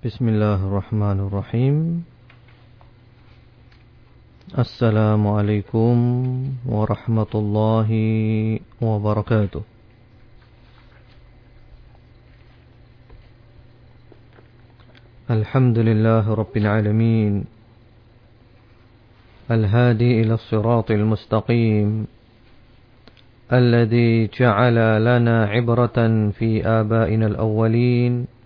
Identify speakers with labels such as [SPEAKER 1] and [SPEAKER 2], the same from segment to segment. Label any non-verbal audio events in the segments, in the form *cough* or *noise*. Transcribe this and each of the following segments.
[SPEAKER 1] بسم الله الرحمن الرحيم. السلام عليكم ورحمة الله وبركاته. الحمد لله رب العالمين. الهادي إلى الصراط المستقيم. الذي جعل لنا عبرة في آبائنا الأولين.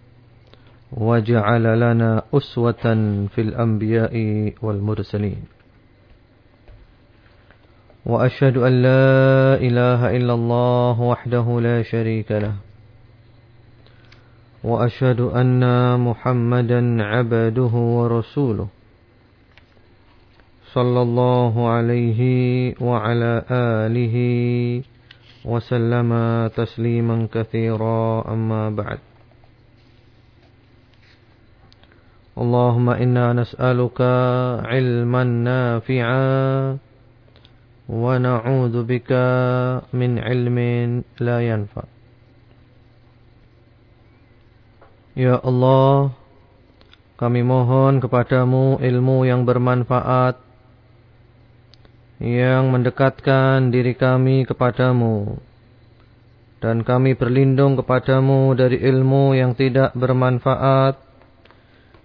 [SPEAKER 1] وجعل لنا أسوة في الأنبياء والمرسلين. وأشهد أن لا إله إلا الله وحده لا شريك له. وأشهد أن محمدا عبده ورسوله. صلى الله عليه وعلى آله وسلم تسليما كثيرا أما بعد. اللهم إنا نسألك علما نافعا ونعوذ بك من علم لا ينفع Ya Allah Kami mohon kepadamu ilmu yang bermanfaat Yang mendekatkan diri kami kepadamu Dan kami berlindung kepadamu dari ilmu yang tidak bermanfaat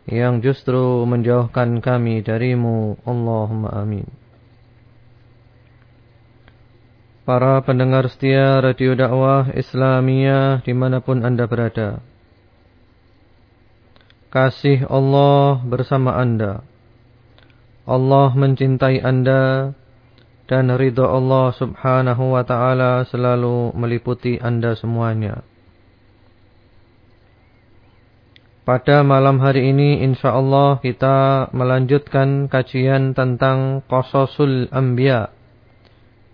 [SPEAKER 1] yang justru menjauhkan kami darimu. Allahumma amin. Para pendengar setia Radio Dakwah Islamiyah di mana pun anda berada. Kasih Allah bersama anda. Allah mencintai anda dan ridha Allah subhanahu wa ta'ala selalu meliputi anda semuanya. Pada malam hari ini insyaAllah kita melanjutkan kajian tentang Qasasul Anbiya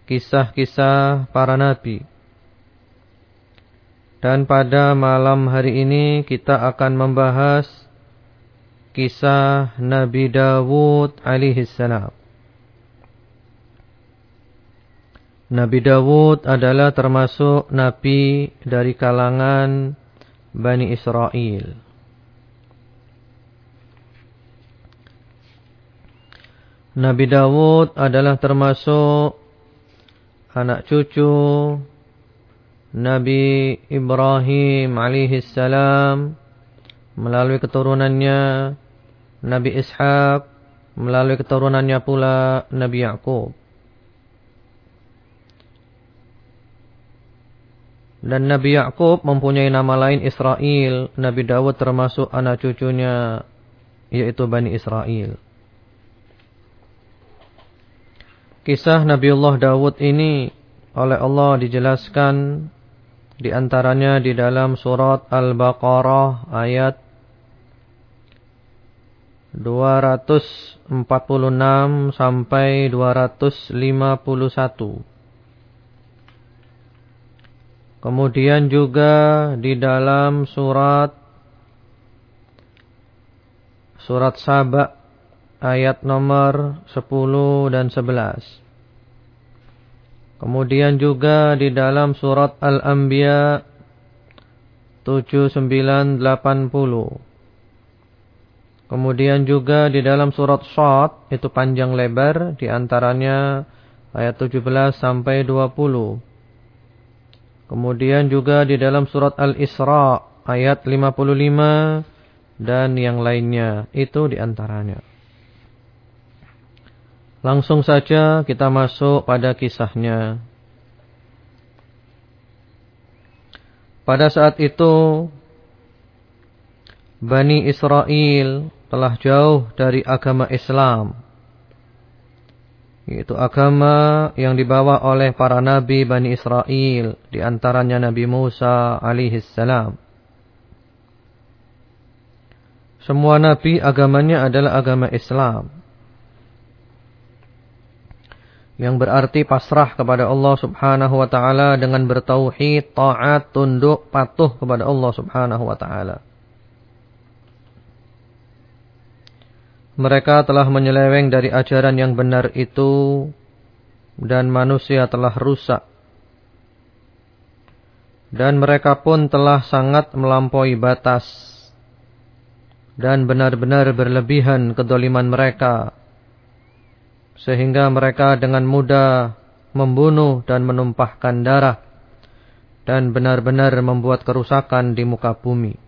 [SPEAKER 1] Kisah-kisah para Nabi. Dan pada malam hari ini kita akan membahas Kisah Nabi Dawud alaihissalam Nabi Dawud adalah termasuk Nabi dari kalangan Bani Israel Nabi Dawud adalah termasuk anak cucu Nabi Ibrahim alaihissalam melalui keturunannya Nabi Ishaq melalui keturunannya pula Nabi Yakub dan Nabi Yakub mempunyai nama lain Israel Nabi Dawud termasuk anak cucunya yaitu Bani Israel Kisah Nabiullah Dawud ini oleh Allah dijelaskan di antaranya di dalam surat Al-Baqarah ayat 246 sampai 251. Kemudian juga di dalam surat surat Saba ayat nomor 10 dan 11. Kemudian juga di dalam surat Al-Anbiya 7980. Kemudian juga di dalam surat Shad itu panjang lebar di antaranya ayat 17 sampai 20. Kemudian juga di dalam surat Al-Isra ayat 55 dan yang lainnya itu di antaranya. Langsung saja kita masuk pada kisahnya. Pada saat itu Bani Israel telah jauh dari agama Islam. Yaitu agama yang dibawa oleh para nabi Bani Israel. Di antaranya Nabi Musa alaihissalam. Semua nabi agamanya adalah agama Islam yang berarti pasrah kepada Allah Subhanahu wa taala dengan bertauhid, taat, tunduk, patuh kepada Allah Subhanahu wa taala. Mereka telah menyeleweng dari ajaran yang benar itu dan manusia telah rusak. Dan mereka pun telah sangat melampaui batas dan benar-benar berlebihan kedoliman mereka sehingga mereka dengan mudah membunuh dan menumpahkan darah dan benar-benar membuat kerusakan di muka bumi.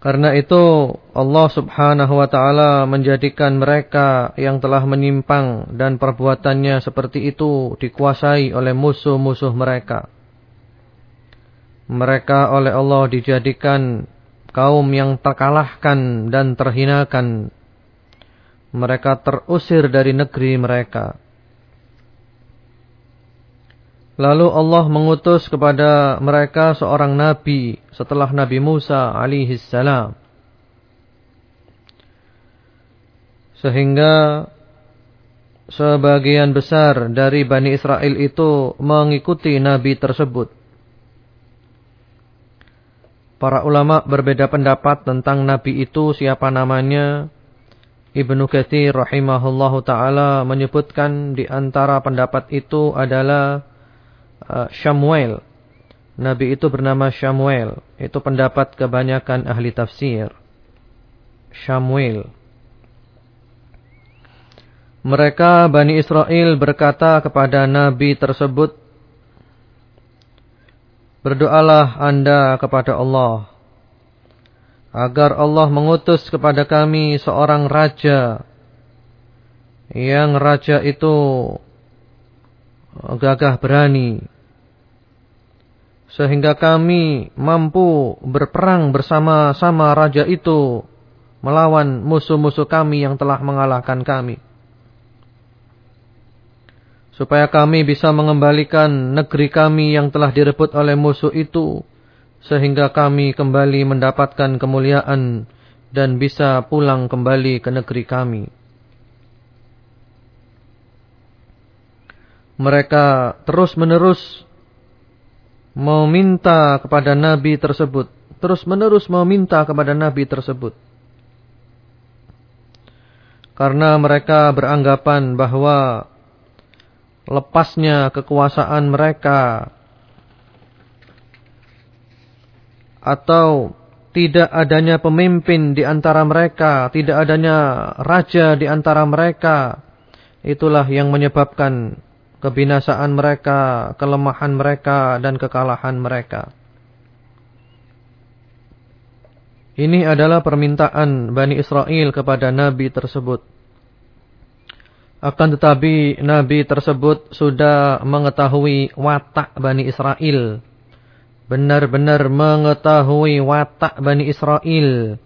[SPEAKER 1] Karena itu Allah subhanahu wa ta'ala menjadikan mereka yang telah menyimpang dan perbuatannya seperti itu dikuasai oleh musuh-musuh mereka. Mereka oleh Allah dijadikan kaum yang terkalahkan dan terhinakan. Mereka terusir dari negeri mereka. Lalu Allah mengutus kepada mereka seorang nabi setelah Nabi Musa alaihi salam. Sehingga sebagian besar dari Bani Israel itu mengikuti nabi tersebut. Para ulama berbeda pendapat tentang nabi itu siapa namanya. Ibnu Katsir rahimahullahu taala menyebutkan di antara pendapat itu adalah uh. Nabi itu bernama Shamuel. Itu pendapat kebanyakan ahli tafsir. Shamuel. Mereka Bani Israel berkata kepada Nabi tersebut, Berdoalah anda kepada Allah, agar Allah mengutus kepada kami seorang raja, yang raja itu gagah berani, sehingga kami mampu berperang bersama-sama raja itu melawan musuh-musuh kami yang telah mengalahkan kami. Supaya kami bisa mengembalikan negeri kami yang telah direbut oleh musuh itu. Sehingga kami kembali mendapatkan kemuliaan dan bisa pulang kembali ke negeri kami. Mereka terus-menerus meminta kepada nabi tersebut, terus-menerus meminta kepada nabi tersebut. Karena mereka beranggapan bahwa lepasnya kekuasaan mereka atau tidak adanya pemimpin di antara mereka, tidak adanya raja di antara mereka, itulah yang menyebabkan kebinasaan mereka, kelemahan mereka, dan kekalahan mereka. Ini adalah permintaan Bani Israel kepada Nabi tersebut. Akan tetapi Nabi tersebut sudah mengetahui watak Bani Israel. Benar-benar mengetahui watak Bani Israel.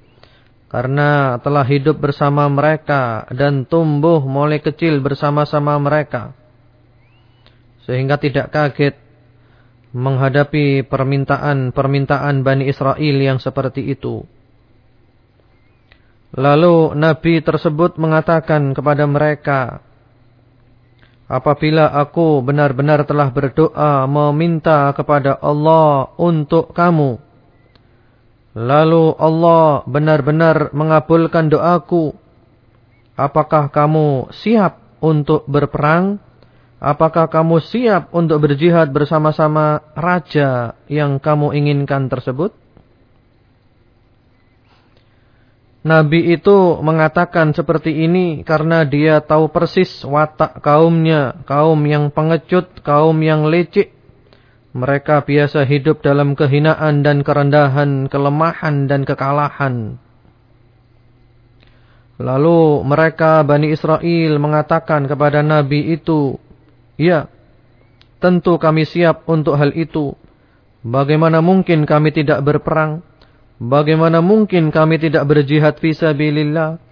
[SPEAKER 1] Karena telah hidup bersama mereka dan tumbuh mulai kecil bersama-sama mereka. Sehingga tidak kaget menghadapi permintaan-permintaan Bani Israel yang seperti itu. Lalu Nabi tersebut mengatakan kepada mereka, Apabila aku benar-benar telah berdoa meminta kepada Allah untuk kamu, lalu Allah benar-benar mengabulkan doaku, apakah kamu siap untuk berperang? Apakah kamu siap untuk berjihad bersama-sama raja yang kamu inginkan tersebut? Nabi itu mengatakan seperti ini karena dia tahu persis watak kaumnya, kaum yang pengecut, kaum yang lecek. Mereka biasa hidup dalam kehinaan dan kerendahan, kelemahan dan kekalahan. Lalu mereka Bani Israel mengatakan kepada Nabi itu, Ya, tentu kami siap untuk hal itu. Bagaimana mungkin kami tidak berperang? Bagaimana mungkin kami tidak berjihad fisabilillah?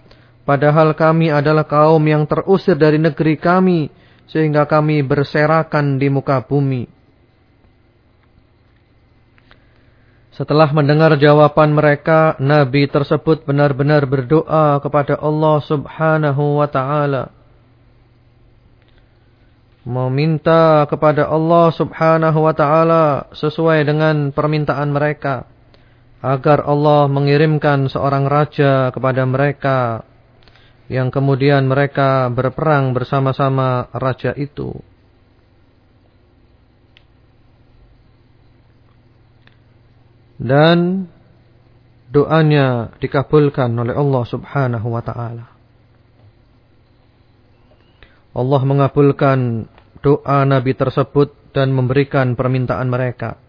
[SPEAKER 1] Padahal kami adalah kaum yang terusir dari negeri kami. Sehingga kami berserakan di muka bumi. Setelah mendengar jawaban mereka, Nabi tersebut benar-benar berdoa kepada Allah subhanahu wa ta'ala meminta kepada Allah Subhanahu wa taala sesuai dengan permintaan mereka agar Allah mengirimkan seorang raja kepada mereka yang kemudian mereka berperang bersama-sama raja itu. Dan doanya dikabulkan oleh Allah Subhanahu wa taala. Allah mengabulkan doa nabi tersebut dan memberikan permintaan mereka.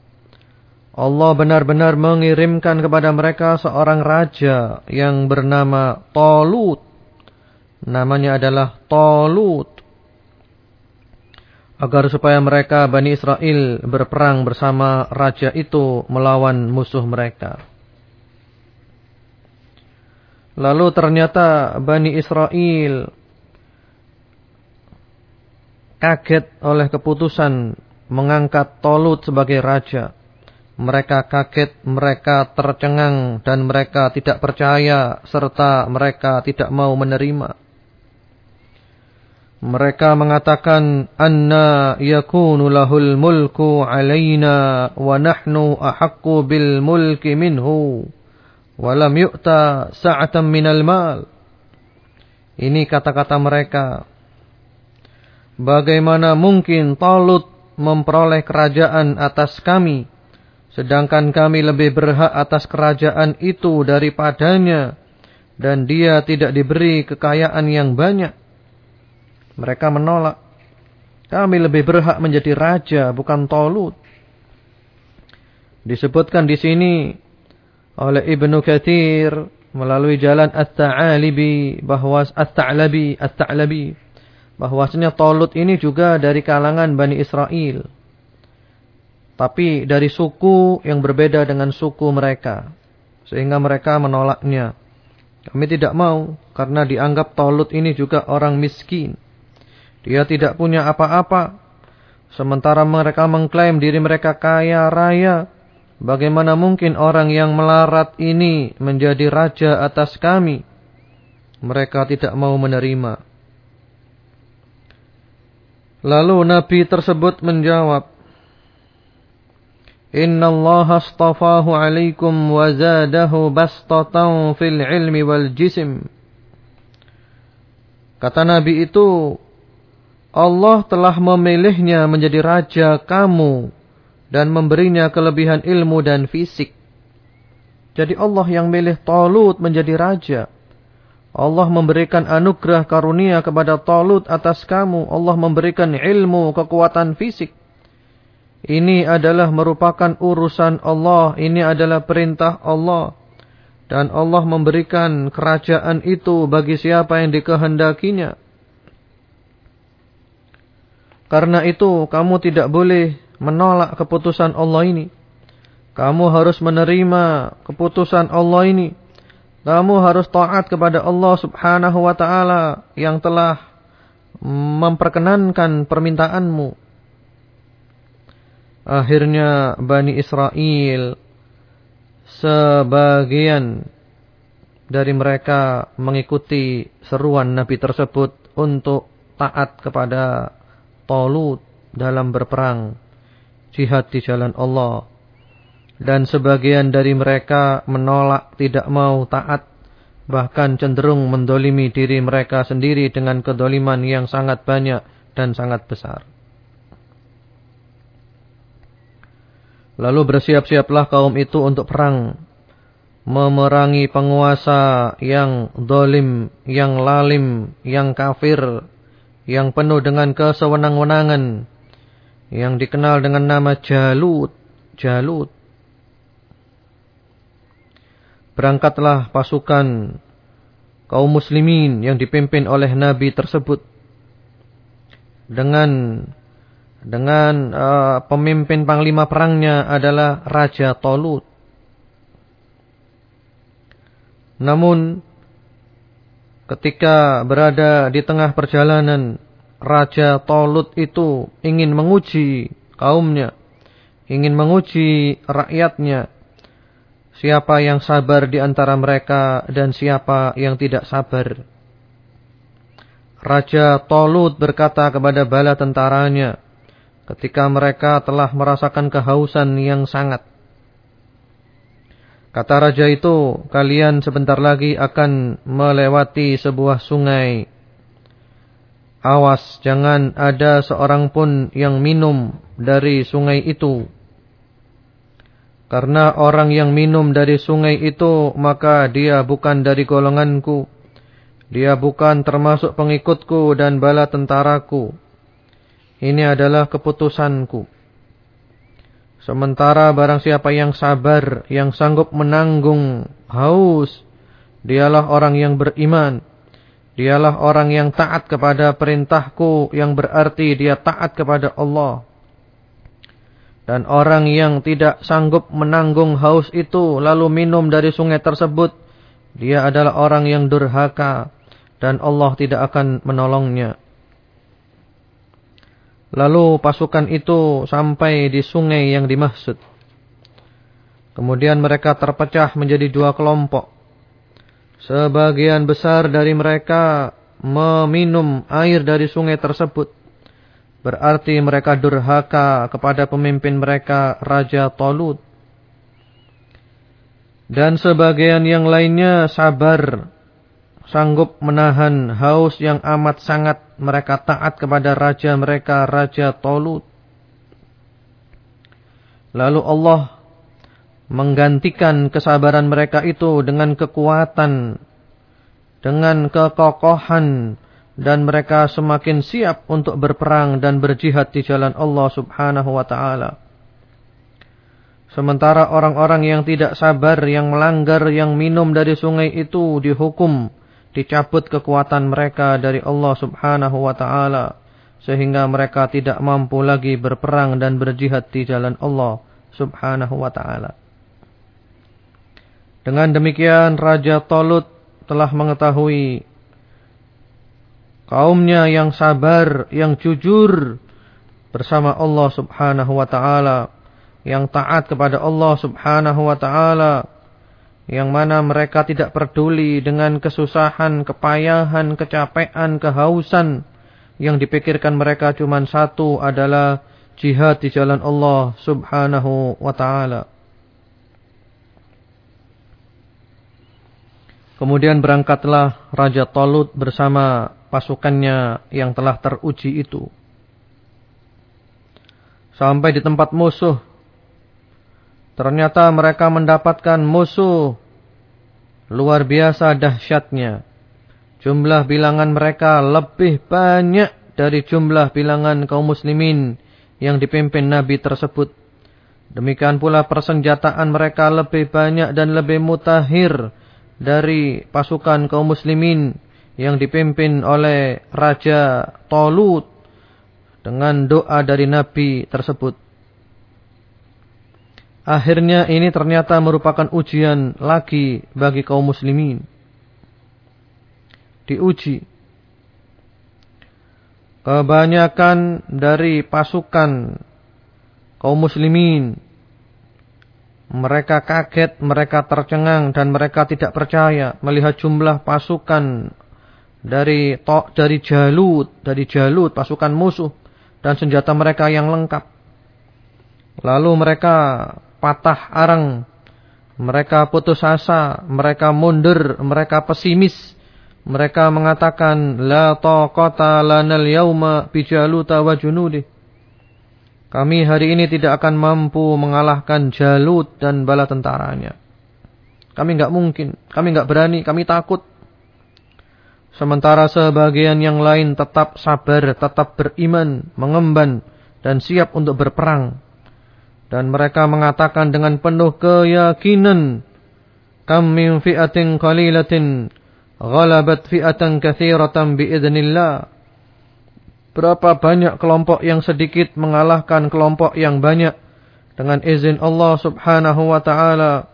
[SPEAKER 1] Allah benar-benar mengirimkan kepada mereka seorang raja yang bernama Tolut. Namanya adalah Tolut. Agar supaya mereka Bani Israel berperang bersama raja itu melawan musuh mereka. Lalu ternyata Bani Israel kaget oleh keputusan mengangkat Tolut sebagai raja. Mereka kaget, mereka tercengang dan mereka tidak percaya serta mereka tidak mau menerima. Mereka mengatakan anna yakunu lahul mulku alaina wa nahnu ahaqqu bil mulki minhu walam yu'ta sa'atan minal mal. Ini kata-kata mereka. Bagaimana mungkin Talut memperoleh kerajaan atas kami, sedangkan kami lebih berhak atas kerajaan itu daripadanya, dan dia tidak diberi kekayaan yang banyak. Mereka menolak. Kami lebih berhak menjadi raja, bukan Talut. Disebutkan di sini oleh Ibnu Katsir melalui jalan At-Ta'alibi bahwa At-Ta'labi At-Ta'labi bahwasanya Talut ini juga dari kalangan Bani Israel. Tapi dari suku yang berbeda dengan suku mereka. Sehingga mereka menolaknya. Kami tidak mau karena dianggap Talut ini juga orang miskin. Dia tidak punya apa-apa. Sementara mereka mengklaim diri mereka kaya raya. Bagaimana mungkin orang yang melarat ini menjadi raja atas kami? Mereka tidak mau menerima. Lalu Nabi tersebut menjawab, Astafahu alaikum wa zadahu bastatan fil ilmi wal jisim. Kata Nabi itu, Allah telah memilihnya menjadi raja kamu dan memberinya kelebihan ilmu dan fisik. Jadi Allah yang milih Talut menjadi raja. Allah memberikan anugerah karunia kepada Talut atas kamu. Allah memberikan ilmu, kekuatan fisik. Ini adalah merupakan urusan Allah. Ini adalah perintah Allah. Dan Allah memberikan kerajaan itu bagi siapa yang dikehendakinya. Karena itu kamu tidak boleh menolak keputusan Allah ini. Kamu harus menerima keputusan Allah ini. Kamu harus taat kepada Allah subhanahu wa ta'ala yang telah memperkenankan permintaanmu. Akhirnya Bani Israel sebagian dari mereka mengikuti seruan Nabi tersebut untuk taat kepada Talut dalam berperang jihad di jalan Allah. Dan sebagian dari mereka menolak tidak mau taat. Bahkan cenderung mendolimi diri mereka sendiri dengan kedoliman yang sangat banyak dan sangat besar. Lalu bersiap-siaplah kaum itu untuk perang. Memerangi penguasa yang dolim, yang lalim, yang kafir, yang penuh dengan kesewenang-wenangan yang dikenal dengan nama Jalut. Jalut. Berangkatlah pasukan kaum muslimin yang dipimpin oleh Nabi tersebut dengan dengan uh, pemimpin panglima perangnya adalah Raja Tolut. Namun ketika berada di tengah perjalanan Raja Tolut itu ingin menguji kaumnya, ingin menguji rakyatnya. Siapa yang sabar di antara mereka dan siapa yang tidak sabar. Raja Tolut berkata kepada bala tentaranya ketika mereka telah merasakan kehausan yang sangat. Kata raja itu, kalian sebentar lagi akan melewati sebuah sungai Awas jangan ada seorang pun yang minum dari sungai itu. Karena orang yang minum dari sungai itu maka dia bukan dari golonganku. Dia bukan termasuk pengikutku dan bala tentaraku. Ini adalah keputusanku. Sementara barang siapa yang sabar, yang sanggup menanggung haus, dialah orang yang beriman. Dialah orang yang taat kepada perintahku, yang berarti dia taat kepada Allah. Dan orang yang tidak sanggup menanggung haus itu, lalu minum dari sungai tersebut, dia adalah orang yang durhaka, dan Allah tidak akan menolongnya. Lalu pasukan itu sampai di sungai yang dimaksud. Kemudian mereka terpecah menjadi dua kelompok. Sebagian besar dari mereka meminum air dari sungai tersebut. Berarti mereka durhaka kepada pemimpin mereka Raja Tolut. Dan sebagian yang lainnya sabar sanggup menahan haus yang amat sangat mereka taat kepada raja mereka, Raja Tolut. Lalu Allah menggantikan kesabaran mereka itu dengan kekuatan, dengan kekokohan, dan mereka semakin siap untuk berperang dan berjihad di jalan Allah subhanahu wa ta'ala. Sementara orang-orang yang tidak sabar, yang melanggar, yang minum dari sungai itu dihukum dicabut kekuatan mereka dari Allah subhanahu wa ta'ala. Sehingga mereka tidak mampu lagi berperang dan berjihad di jalan Allah subhanahu wa ta'ala. Dengan demikian Raja Tolut telah mengetahui kaumnya yang sabar, yang jujur bersama Allah subhanahu wa ta'ala. Yang taat kepada Allah subhanahu wa ta'ala yang mana mereka tidak peduli dengan kesusahan, kepayahan, kecapean, kehausan. Yang dipikirkan mereka cuma satu adalah jihad di jalan Allah subhanahu wa ta'ala. Kemudian berangkatlah Raja Talut bersama pasukannya yang telah teruji itu. Sampai di tempat musuh Ternyata mereka mendapatkan musuh luar biasa dahsyatnya. Jumlah bilangan mereka lebih banyak dari jumlah bilangan kaum muslimin yang dipimpin Nabi tersebut. Demikian pula persenjataan mereka lebih banyak dan lebih mutahir dari pasukan kaum muslimin yang dipimpin oleh Raja Tolut dengan doa dari Nabi tersebut. Akhirnya ini ternyata merupakan ujian lagi bagi kaum muslimin. Diuji. Kebanyakan dari pasukan kaum muslimin. Mereka kaget, mereka tercengang dan mereka tidak percaya melihat jumlah pasukan dari dari Jalut, dari Jalut pasukan musuh dan senjata mereka yang lengkap. Lalu mereka patah arang, mereka putus asa, mereka mundur, mereka pesimis. Mereka mengatakan la taqata lanal yauma bijaluta wa junudi. Kami hari ini tidak akan mampu mengalahkan Jalut dan bala tentaranya. Kami enggak mungkin, kami enggak berani, kami takut. Sementara sebagian yang lain tetap sabar, tetap beriman, mengemban dan siap untuk berperang. Dan mereka mengatakan dengan penuh keyakinan. Kam min fi'atin qalilatin ghalabat fi'atan kathiratan biidnillah. Berapa banyak kelompok yang sedikit mengalahkan kelompok yang banyak dengan izin Allah Subhanahu wa taala.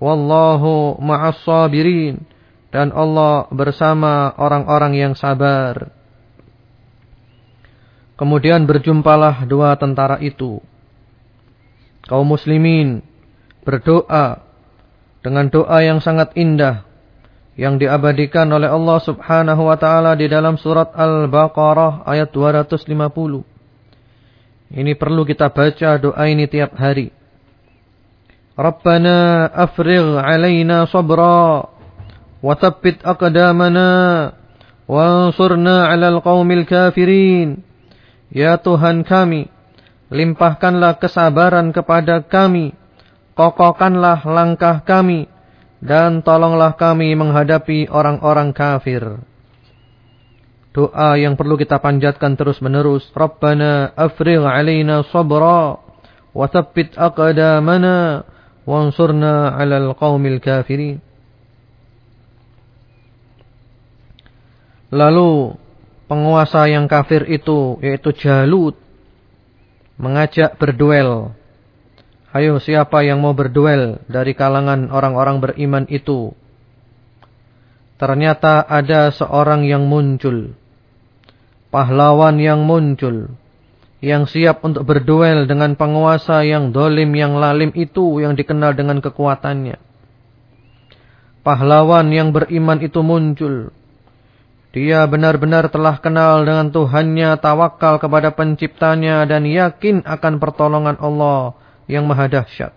[SPEAKER 1] Wallahu ma'as sabirin dan Allah bersama orang-orang yang sabar. Kemudian berjumpalah dua tentara itu kaum muslimin berdoa dengan doa yang sangat indah yang diabadikan oleh Allah Subhanahu wa taala di dalam surat Al-Baqarah ayat 250. Ini perlu kita baca doa ini tiap hari. Rabbana afrigh alaina sabra wa thabbit aqdamana wansurna 'alal qaumil kafirin. Ya Tuhan kami, limpahkanlah kesabaran kepada kami, kokohkanlah langkah kami dan tolonglah kami menghadapi orang-orang kafir. Doa yang perlu kita panjatkan terus-menerus. Rabbana afrigh alaina sabra wa thabbit aqdamana wansurna 'alal qaumil kafirin. Lalu penguasa yang kafir itu yaitu Jalut mengajak berduel. Ayo siapa yang mau berduel dari kalangan orang-orang beriman itu? Ternyata ada seorang yang muncul pahlawan yang muncul, yang siap untuk berduel dengan penguasa yang dolim, yang lalim itu, yang dikenal dengan kekuatannya. Pahlawan yang beriman itu muncul. Dia benar-benar telah kenal dengan Tuhannya, tawakal kepada penciptanya, dan yakin akan pertolongan Allah yang maha dahsyat.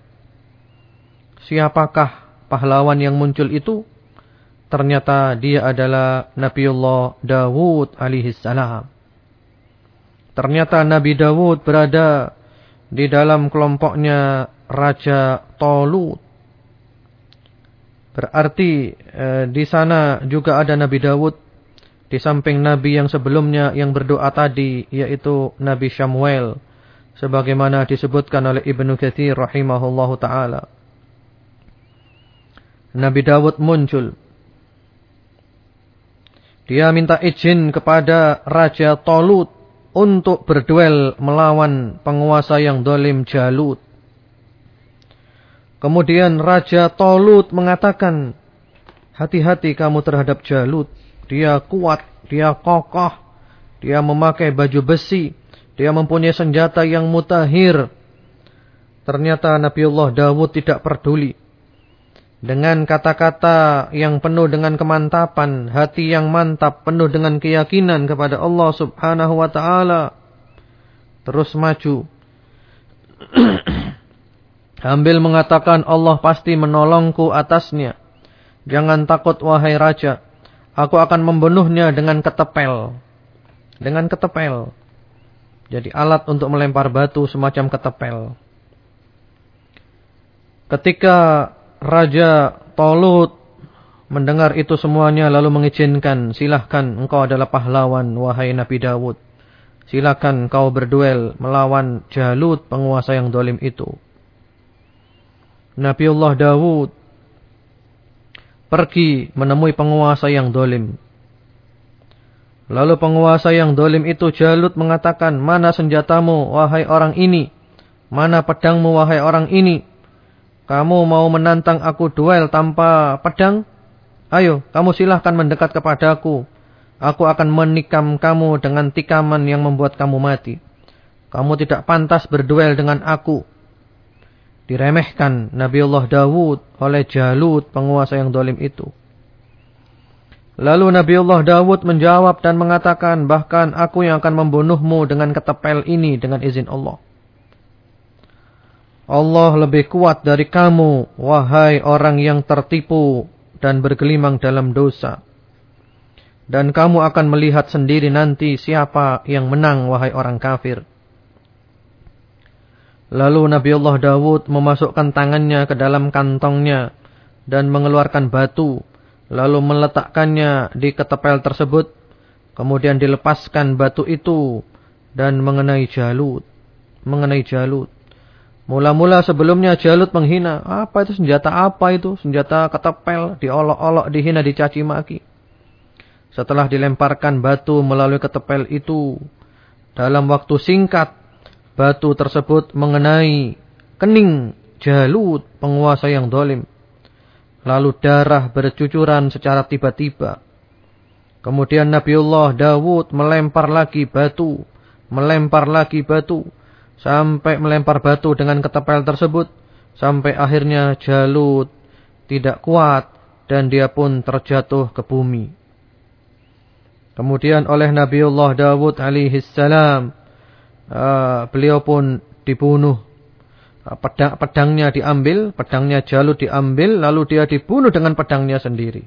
[SPEAKER 1] Siapakah pahlawan yang muncul itu? Ternyata dia adalah Nabiullah Dawud alaihi salam. Ternyata Nabi Dawud berada di dalam kelompoknya Raja Tolut. Berarti eh, di sana juga ada Nabi Dawud di samping Nabi yang sebelumnya yang berdoa tadi yaitu Nabi Samuel sebagaimana disebutkan oleh Ibnu Katsir rahimahullahu taala. Nabi Dawud muncul dia minta izin kepada Raja Tolut untuk berduel melawan penguasa yang dolim Jalut. Kemudian Raja Tolut mengatakan, hati-hati kamu terhadap Jalut. Dia kuat, dia kokoh, dia memakai baju besi, dia mempunyai senjata yang mutahir. Ternyata Nabiullah Dawud tidak peduli dengan kata-kata yang penuh dengan kemantapan, hati yang mantap, penuh dengan keyakinan kepada Allah Subhanahu wa taala. Terus maju. *clears throat* Ambil mengatakan Allah pasti menolongku atasnya. Jangan takut wahai raja. Aku akan membunuhnya dengan ketepel. Dengan ketepel. Jadi alat untuk melempar batu semacam ketepel. Ketika Raja Tolut mendengar itu semuanya lalu mengizinkan, silahkan engkau adalah pahlawan wahai Nabi Dawud. Silahkan kau berduel melawan Jalut penguasa yang dolim itu. Nabiullah Dawud pergi menemui penguasa yang dolim. Lalu penguasa yang dolim itu Jalut mengatakan, mana senjatamu wahai orang ini? Mana pedangmu wahai orang ini? Kamu mau menantang aku duel tanpa pedang? Ayo, kamu silahkan mendekat kepadaku. Aku akan menikam kamu dengan tikaman yang membuat kamu mati. Kamu tidak pantas berduel dengan aku. Diremehkan Nabiullah Dawud oleh Jalut, penguasa yang dolim itu. Lalu Nabiullah Dawud menjawab dan mengatakan, bahkan aku yang akan membunuhmu dengan ketepel ini dengan izin Allah. Allah lebih kuat dari kamu, wahai orang yang tertipu dan bergelimang dalam dosa. Dan kamu akan melihat sendiri nanti siapa yang menang, wahai orang kafir. Lalu Nabi Allah Dawud memasukkan tangannya ke dalam kantongnya dan mengeluarkan batu. Lalu meletakkannya di ketepel tersebut. Kemudian dilepaskan batu itu dan mengenai Jalut. Mengenai Jalut. Mula-mula sebelumnya Jalut menghina. Apa itu senjata apa itu? Senjata ketepel, diolok-olok, dihina, dicaci maki. Setelah dilemparkan batu melalui ketepel itu, dalam waktu singkat, batu tersebut mengenai kening Jalut, penguasa yang dolim. Lalu darah bercucuran secara tiba-tiba. Kemudian Nabiullah Dawud melempar lagi batu, melempar lagi batu sampai melempar batu dengan ketepel tersebut sampai akhirnya Jalut tidak kuat dan dia pun terjatuh ke bumi. Kemudian oleh Nabiullah Dawud alaihi salam uh, beliau pun dibunuh. Uh, pedang, pedangnya diambil, pedangnya Jalut diambil lalu dia dibunuh dengan pedangnya sendiri.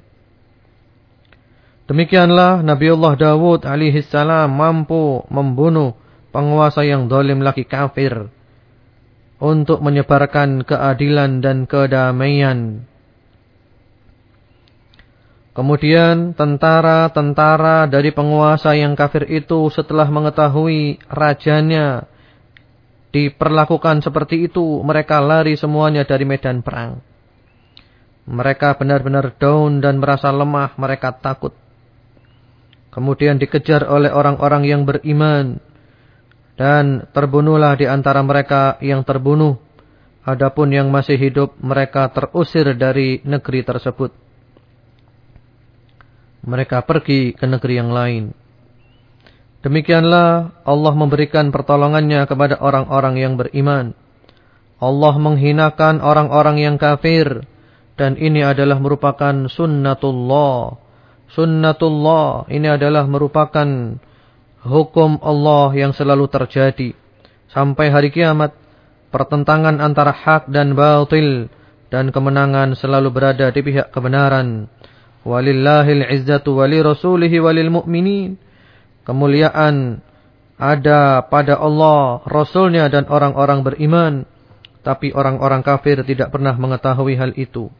[SPEAKER 1] Demikianlah Nabiullah Dawud alaihi salam mampu membunuh penguasa yang dolim lagi kafir. untuk menyebarkan keadilan dan kedamaian. Kemudian tentara-tentara dari penguasa yang kafir itu setelah mengetahui rajanya diperlakukan seperti itu, mereka lari semuanya dari medan perang. Mereka benar-benar down dan merasa lemah, mereka takut. Kemudian dikejar oleh orang-orang yang beriman. Dan terbunuhlah di antara mereka yang terbunuh. Adapun yang masih hidup, mereka terusir dari negeri tersebut mereka pergi ke negeri yang lain. Demikianlah Allah memberikan pertolongannya kepada orang-orang yang beriman. Allah menghinakan orang-orang yang kafir. Dan ini adalah merupakan sunnatullah. Sunnatullah ini adalah merupakan hukum Allah yang selalu terjadi. Sampai hari kiamat, pertentangan antara hak dan batil. Dan kemenangan selalu berada di pihak kebenaran. Walillahil izzatu wali rasulihi walil mu'minin. Kemuliaan ada pada Allah, Rasulnya dan orang-orang beriman. Tapi orang-orang kafir tidak pernah mengetahui hal itu.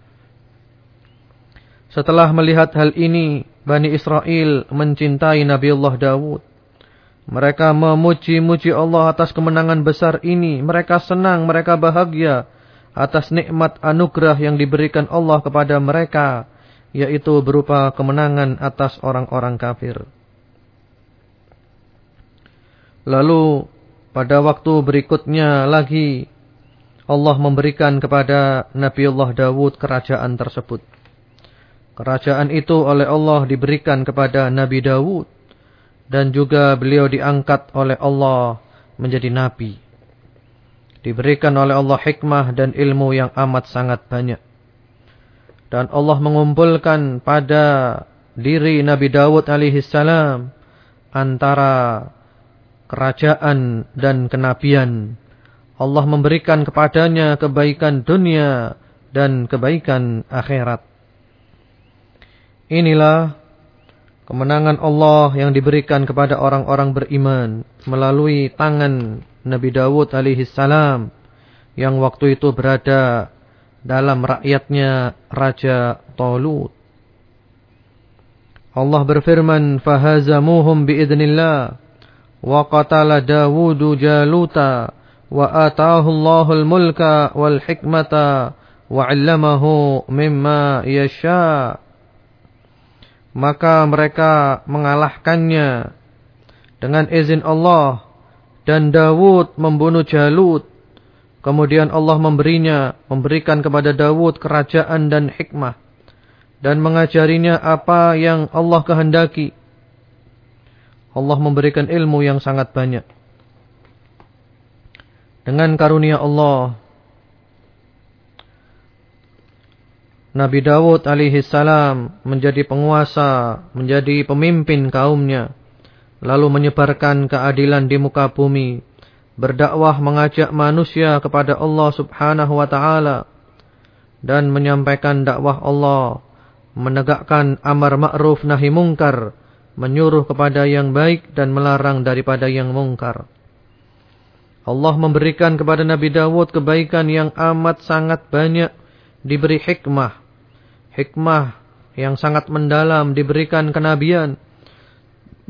[SPEAKER 1] Setelah melihat hal ini, Bani Israel mencintai Nabi Allah Dawud. Mereka memuji-muji Allah atas kemenangan besar ini. Mereka senang, mereka bahagia atas nikmat anugerah yang diberikan Allah kepada mereka yaitu berupa kemenangan atas orang-orang kafir. Lalu pada waktu berikutnya lagi Allah memberikan kepada Nabi Allah Dawud kerajaan tersebut. Kerajaan itu oleh Allah diberikan kepada Nabi Dawud dan juga beliau diangkat oleh Allah menjadi nabi. Diberikan oleh Allah hikmah dan ilmu yang amat sangat banyak. Dan Allah mengumpulkan pada diri Nabi Dawud alaihissalam antara kerajaan dan kenabian. Allah memberikan kepadanya kebaikan dunia dan kebaikan akhirat. Inilah kemenangan Allah yang diberikan kepada orang-orang beriman melalui tangan Nabi Dawud alaihissalam yang waktu itu berada dalam rakyatnya Raja Talut. Allah berfirman, "Fahazamuhum biidznillah wa qatala Dawud Jaluta wa ataahu Allahul mulka wal hikmata wa 'allamahu mimma yasha." Maka mereka mengalahkannya dengan izin Allah dan Dawud membunuh Jalut Kemudian Allah memberinya, memberikan kepada Dawud kerajaan dan hikmah. Dan mengajarinya apa yang Allah kehendaki. Allah memberikan ilmu yang sangat banyak. Dengan karunia Allah, Nabi Dawud alaihi salam menjadi penguasa, menjadi pemimpin kaumnya, lalu menyebarkan keadilan di muka bumi berdakwah mengajak manusia kepada Allah Subhanahu wa taala dan menyampaikan dakwah Allah, menegakkan amar ma'ruf nahi mungkar, menyuruh kepada yang baik dan melarang daripada yang mungkar. Allah memberikan kepada Nabi Dawud kebaikan yang amat sangat banyak, diberi hikmah. Hikmah yang sangat mendalam diberikan kenabian.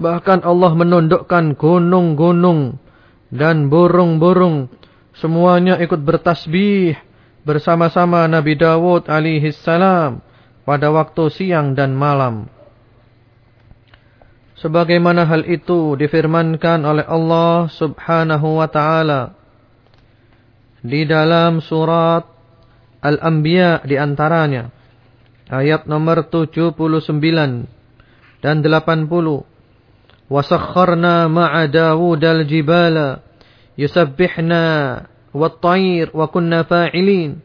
[SPEAKER 1] Bahkan Allah menundukkan gunung-gunung dan burung-burung semuanya ikut bertasbih bersama-sama Nabi Dawud alaihi salam pada waktu siang dan malam. Sebagaimana hal itu difirmankan oleh Allah Subhanahu wa taala di dalam surat Al-Anbiya di antaranya ayat nomor 79 dan 80 وسخرنا مع داود الجبال يسبحنا والطير وكنا فاعلين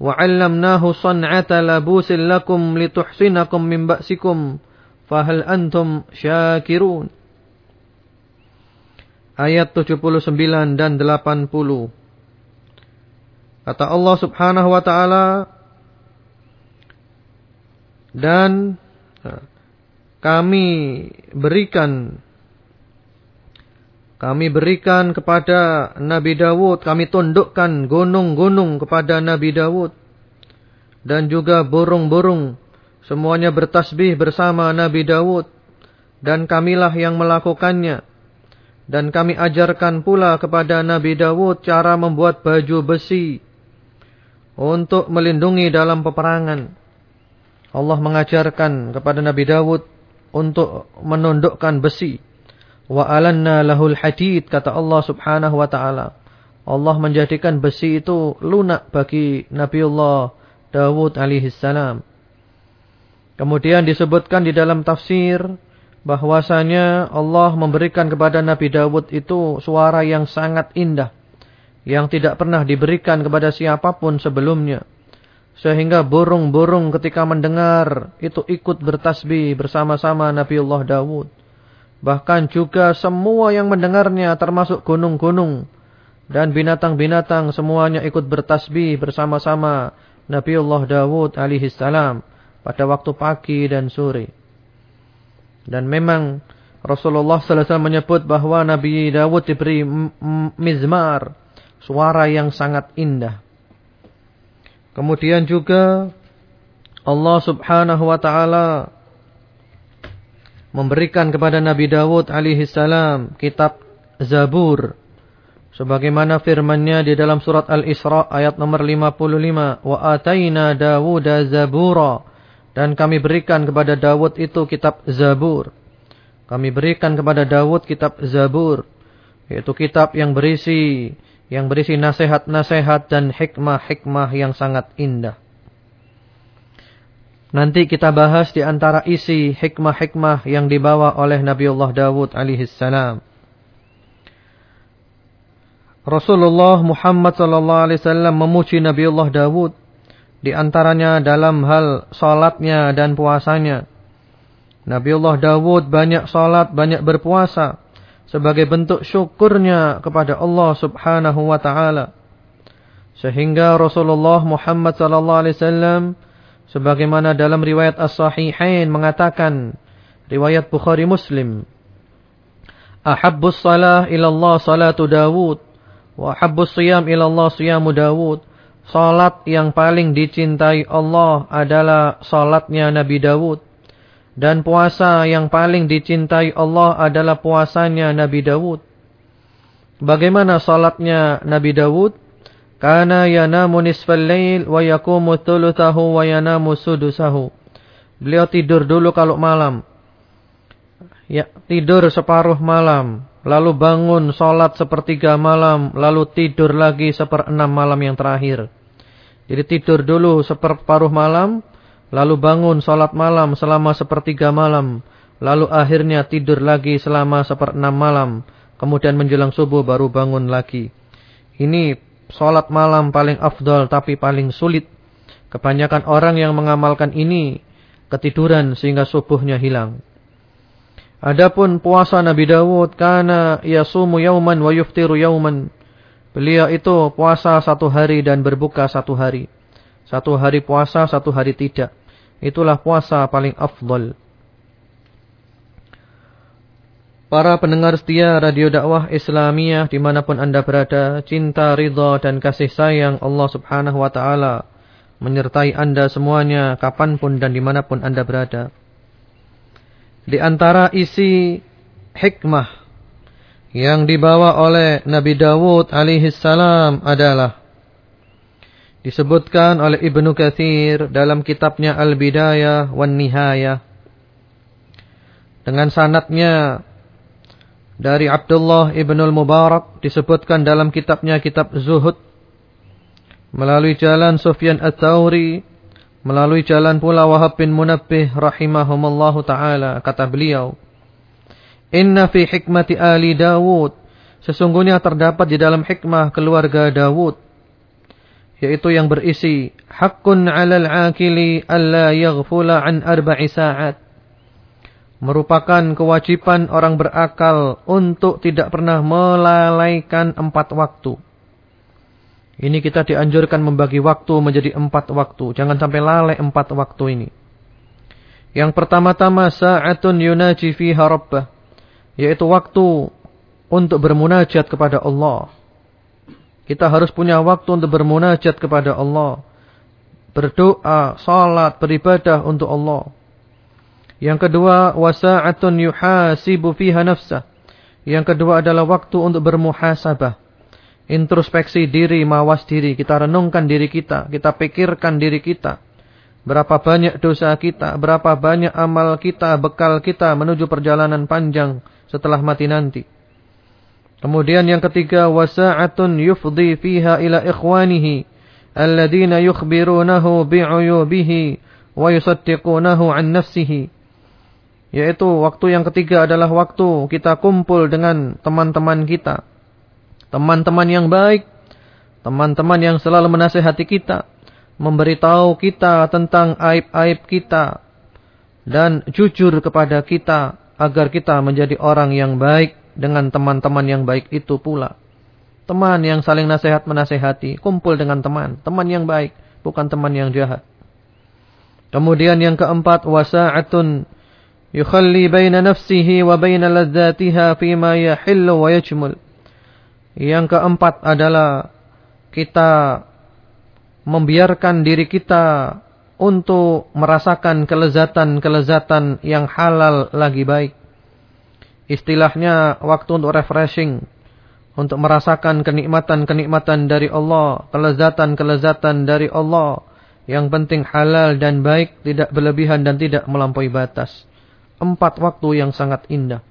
[SPEAKER 1] وعلمناه صنعة لبوس لكم لتحسنكم من بأسكم فهل أنتم شاكرون Ayat 79 dan 80 Kata Allah subhanahu wa ta'ala Dan kami berikan Kami berikan kepada Nabi Dawud, kami tundukkan gunung-gunung kepada Nabi Dawud. Dan juga burung-burung, semuanya bertasbih bersama Nabi Dawud. Dan kamilah yang melakukannya. Dan kami ajarkan pula kepada Nabi Dawud cara membuat baju besi. Untuk melindungi dalam peperangan. Allah mengajarkan kepada Nabi Dawud untuk menundukkan besi Wa alanna lahul hadid kata Allah Subhanahu wa taala. Allah menjadikan besi itu lunak bagi Nabiullah Dawud alaihi salam. Kemudian disebutkan di dalam tafsir bahwasanya Allah memberikan kepada Nabi Dawud itu suara yang sangat indah yang tidak pernah diberikan kepada siapa pun sebelumnya. Sehingga burung-burung ketika mendengar itu ikut bertasbih bersama-sama Nabiullah Dawud. Bahkan juga semua yang mendengarnya termasuk gunung-gunung. Dan binatang-binatang semuanya ikut bertasbih bersama-sama Nabiullah Dawud alaihi salam pada waktu pagi dan sore. Dan memang Rasulullah sallallahu alaihi wasallam menyebut bahwa Nabi Dawud diberi mizmar, suara yang sangat indah. Kemudian juga Allah Subhanahu wa taala memberikan kepada Nabi Dawud alaihi salam kitab Zabur. Sebagaimana firman-Nya di dalam surat Al-Isra ayat nomor 55 wa ataina Dawuda zabura. Dan kami berikan kepada Dawud itu kitab Zabur. Kami berikan kepada Dawud kitab Zabur yaitu kitab yang berisi yang berisi nasihat-nasihat dan hikmah-hikmah yang sangat indah Nanti kita bahas di antara isi hikmah-hikmah yang dibawa oleh Nabiullah Dawud alaihi salam. Rasulullah Muhammad sallallahu alaihi wasallam memuji Nabiullah Dawud di antaranya dalam hal salatnya dan puasanya. Nabiullah Dawud banyak salat, banyak berpuasa sebagai bentuk syukurnya kepada Allah Subhanahu wa taala. Sehingga Rasulullah Muhammad sallallahu alaihi wasallam sebagaimana dalam riwayat As-Sahihain mengatakan riwayat Bukhari Muslim Ahabbus salah ila Allah salatu Dawud wa ahabbus siyam ila Allah siyamu Dawud Salat yang paling dicintai Allah adalah salatnya Nabi Dawud dan puasa yang paling dicintai Allah adalah puasanya Nabi Dawud Bagaimana salatnya Nabi Dawud Kana yanamu nisfal lail wa yakumu thuluthahu wa yanamu sudusahu. Beliau tidur dulu kalau malam. Ya, tidur separuh malam, lalu bangun salat sepertiga malam, lalu tidur lagi seperenam malam yang terakhir. Jadi tidur dulu separuh malam, lalu bangun salat malam selama sepertiga malam, lalu akhirnya tidur lagi selama seperenam malam, kemudian menjelang subuh baru bangun lagi. Ini Salat malam paling afdol tapi paling sulit. Kebanyakan orang yang mengamalkan ini ketiduran sehingga subuhnya hilang. Adapun puasa Nabi Dawud karena yasumu yauman wa yuftiru yauman. Beliau itu puasa satu hari dan berbuka satu hari. Satu hari puasa, satu hari tidak. Itulah puasa paling afdol. Para pendengar setia Radio Dakwah Islamiyah di mana pun anda berada, cinta, ridha dan kasih sayang Allah subhanahu wa ta'ala menyertai anda semuanya kapan pun dan di mana pun anda berada. Di antara isi hikmah yang dibawa oleh Nabi Dawud alaihi salam adalah disebutkan oleh Ibnu Kathir dalam kitabnya Al-Bidayah wan Nihayah. Dengan sanatnya dari Abdullah ibn al-Mubarak disebutkan dalam kitabnya kitab Zuhud. Melalui jalan Sufyan At-Tawri melalui jalan pula Wahab bin Munabbih rahimahumallahu taala kata beliau Inna fi hikmati ali Dawud. Sesungguhnya terdapat di dalam hikmah keluarga Dawud yaitu yang berisi haqqun 'alal 'akili alla yaghfula an arba'i sa'at merupakan kewajiban orang berakal untuk tidak pernah melalaikan empat waktu. Ini kita dianjurkan membagi waktu menjadi empat waktu. Jangan sampai lalai empat waktu ini. Yang pertama-tama sa'atun yunaji fiha rabbah. Yaitu waktu untuk bermunajat kepada Allah. Kita harus punya waktu untuk bermunajat kepada Allah. Berdoa, salat, beribadah untuk Allah. Yang kedua, wasa'atun yuhasibu fiha nafsah. Yang kedua adalah waktu untuk bermuhasabah. Introspeksi diri, mawas diri. Kita renungkan diri kita. Kita pikirkan diri kita. Berapa banyak dosa kita. Berapa banyak amal kita, bekal kita menuju perjalanan panjang setelah mati nanti. Kemudian yang ketiga wasa'atun yufdi fiha ila ikhwanihi alladhina yukhbirunahu bi'uyubihi wa yusaddiqunahu an nafsihi. Yaitu waktu yang ketiga adalah waktu kita kumpul dengan teman-teman kita. Teman-teman yang baik teman-teman yang selalu menasihati kita memberitahu kita tentang aib-aib kita dan jujur kepada kita agar kita menjadi orang yang baik dengan teman-teman yang baik itu pula. Teman yang saling nasihat menasehati, kumpul dengan teman, teman yang baik, bukan teman yang jahat. Kemudian yang keempat, wasa'atun yukhalli baina nafsihi wa baina ladzatiha fima yahillu wa yajmul. Yang keempat adalah kita membiarkan diri kita untuk merasakan kelezatan-kelezatan yang halal lagi baik istilahnya waktu untuk refreshing, untuk merasakan kenikmatan-kenikmatan dari Allah, kelezatan-kelezatan dari Allah. Yang penting halal dan baik, tidak berlebihan dan tidak melampaui batas. Empat waktu yang sangat indah.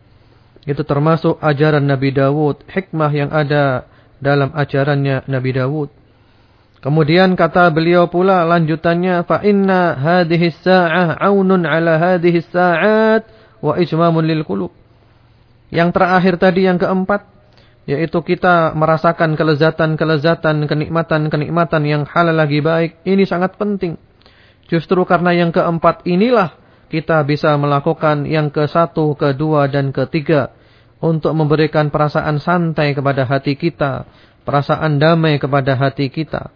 [SPEAKER 1] Itu termasuk ajaran Nabi Dawud, hikmah yang ada dalam ajarannya Nabi Dawud. Kemudian kata beliau pula lanjutannya fa inna sa'ah aunun ala hadhihi sa'at wa ijmamun lil qulub. Yang terakhir tadi yang keempat yaitu kita merasakan kelezatan-kelezatan, kenikmatan-kenikmatan yang halal lagi baik. Ini sangat penting. Justru karena yang keempat inilah kita bisa melakukan yang ke satu, kedua, dan ketiga. Untuk memberikan perasaan santai kepada hati kita. Perasaan damai kepada hati kita.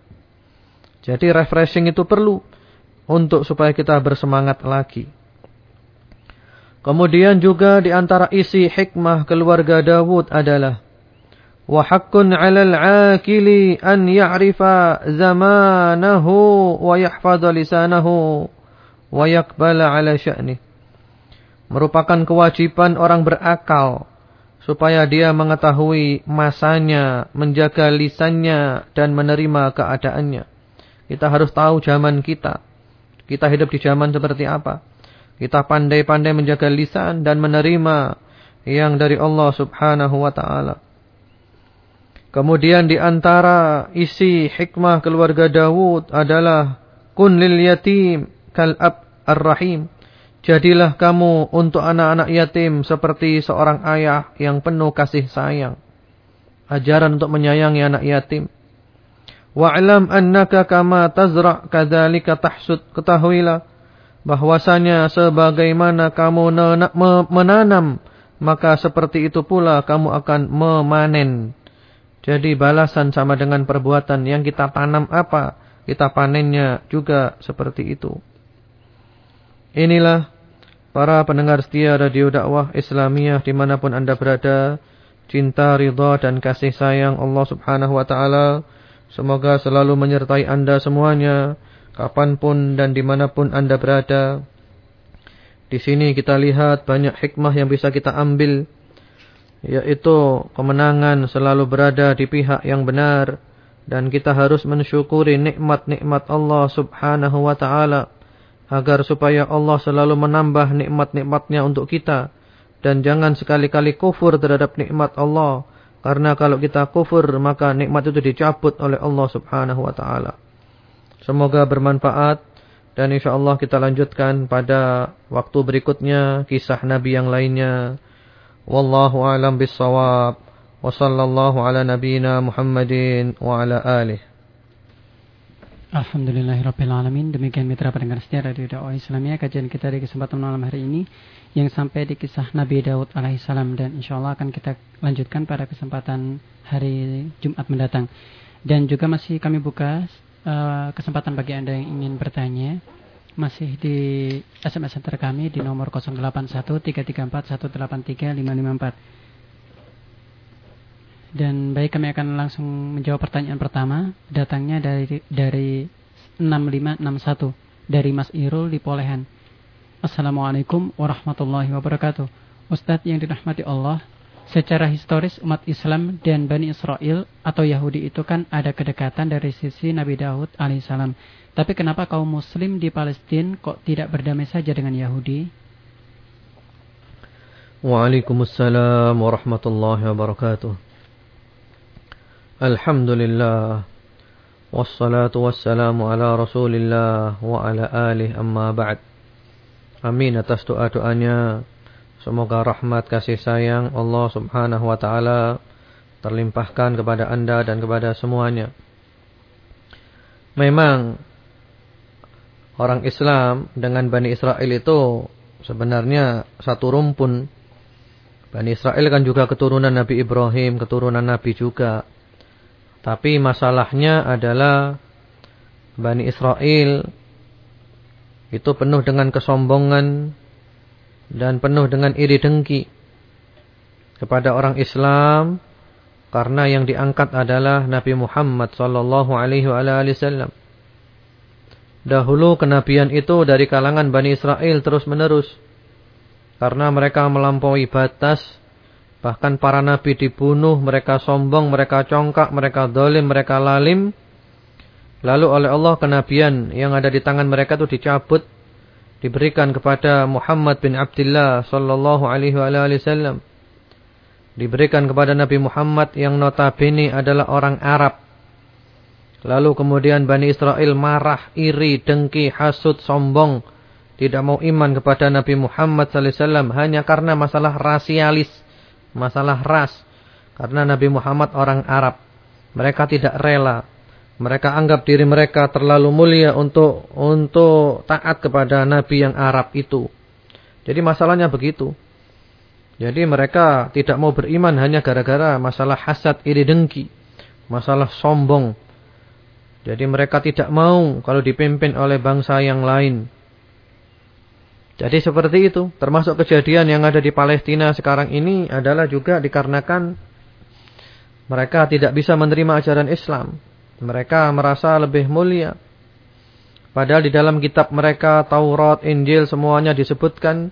[SPEAKER 1] Jadi refreshing itu perlu. Untuk supaya kita bersemangat lagi. Kemudian juga di antara isi hikmah keluarga Dawud adalah 'akili an ya'rifa zamanahu wa yahfadha lisanahu wa yaqbala 'ala sya'ni. Merupakan kewajiban orang berakal supaya dia mengetahui masanya, menjaga lisannya dan menerima keadaannya. Kita harus tahu zaman kita. Kita hidup di zaman seperti apa? Kita pandai-pandai menjaga lisan dan menerima yang dari Allah subhanahu wa ta'ala. Kemudian di antara isi hikmah keluarga Dawud adalah kun lil yatim kal ab ar-rahim. Jadilah kamu untuk anak-anak yatim seperti seorang ayah yang penuh kasih sayang. Ajaran untuk menyayangi anak yatim. Wa'lam annaka kama tazra' kadzalika tahsud. Ketahuilah bahwasanya sebagaimana kamu menanam maka seperti itu pula kamu akan memanen. Jadi balasan sama dengan perbuatan yang kita tanam apa, kita panennya juga seperti itu. Inilah para pendengar setia radio dakwah Islamiyah di mana pun anda berada. Cinta, ridha dan kasih sayang Allah subhanahu wa ta'ala. Semoga selalu menyertai anda semuanya kapan pun dan di mana pun anda berada. Di sini kita lihat banyak hikmah yang bisa kita ambil. Yaitu kemenangan selalu berada di pihak yang benar. Dan kita harus mensyukuri nikmat-nikmat Allah subhanahu wa ta'ala. Agar supaya Allah selalu menambah nikmat-nikmatnya untuk kita. Dan jangan sekali-kali kufur terhadap nikmat Allah. Karena kalau kita kufur maka nikmat itu dicabut oleh Allah subhanahu wa ta'ala. Semoga bermanfaat dan insya Allah kita lanjutkan pada waktu berikutnya kisah Nabi yang lainnya. Wallahu a'lam bissawab. Wa sallallahu ala nabiyyina Muhammadin wa ala alihi.
[SPEAKER 2] Alhamdulillahirrabbilalamin Demikian mitra pendengar setia Radio Dakwah Islamiyah Kajian kita di kesempatan malam hari ini Yang sampai di kisah Nabi Daud alaihissalam Dan insya Allah akan kita lanjutkan pada kesempatan hari Jumat mendatang Dan juga masih kami buka uh, kesempatan bagi Anda yang ingin bertanya masih di SMS center kami di nomor 081334183554. Dan baik kami akan langsung menjawab pertanyaan pertama. Datangnya dari dari 6561 dari Mas Irul di Polehan. Assalamualaikum warahmatullahi wabarakatuh. Ustadz yang dirahmati Allah, secara historis umat Islam dan Bani Israel atau Yahudi itu kan ada kedekatan dari sisi Nabi Daud alaihissalam. Tapi kenapa kaum Muslim di Palestina kok tidak berdamai saja dengan Yahudi?
[SPEAKER 1] Waalaikumsalam warahmatullahi wabarakatuh. Alhamdulillah Wassalatu wassalamu ala rasulillah Wa ala alih amma ba'd Amin atas doa-doanya Semoga rahmat kasih sayang Allah subhanahu wa ta'ala Terlimpahkan kepada anda dan kepada semuanya. Memang Orang Islam dengan Bani Israel itu Sebenarnya satu rumpun. Bani Israel kan juga keturunan Nabi Ibrahim Keturunan Nabi juga. Tapi masalahnya adalah Bani Israel itu penuh dengan kesombongan dan penuh dengan iri dengki kepada orang Islam karena yang diangkat adalah Nabi Muhammad sallallahu alaihi wasallam. Dahulu kenabian itu dari kalangan Bani Israel terus-menerus karena mereka melampaui batas Bahkan para nabi dibunuh, mereka sombong, mereka congkak, mereka dolim, mereka lalim. Lalu oleh Allah kenabian yang ada di tangan mereka itu dicabut. Diberikan kepada Muhammad bin Abdullah sallallahu alaihi wasallam. Diberikan kepada Nabi Muhammad yang notabene adalah orang Arab. Lalu kemudian Bani Israel marah, iri, dengki, hasut, sombong. Tidak mau iman kepada Nabi Muhammad sallallahu alaihi wasallam hanya karena masalah rasialis masalah ras. Karena Nabi Muhammad orang Arab. Mereka tidak rela. Mereka anggap diri mereka terlalu mulia untuk untuk taat kepada Nabi yang Arab itu. Jadi masalahnya begitu. Jadi mereka tidak mau beriman hanya gara-gara masalah hasad iri dengki. Masalah sombong. Jadi mereka tidak mau kalau dipimpin oleh bangsa yang lain. Jadi seperti itu. Termasuk kejadian yang ada di Palestina sekarang ini adalah juga dikarenakan mereka tidak bisa menerima ajaran Islam. Mereka merasa lebih mulia. Padahal di dalam kitab mereka, Taurat, Injil, semuanya disebutkan.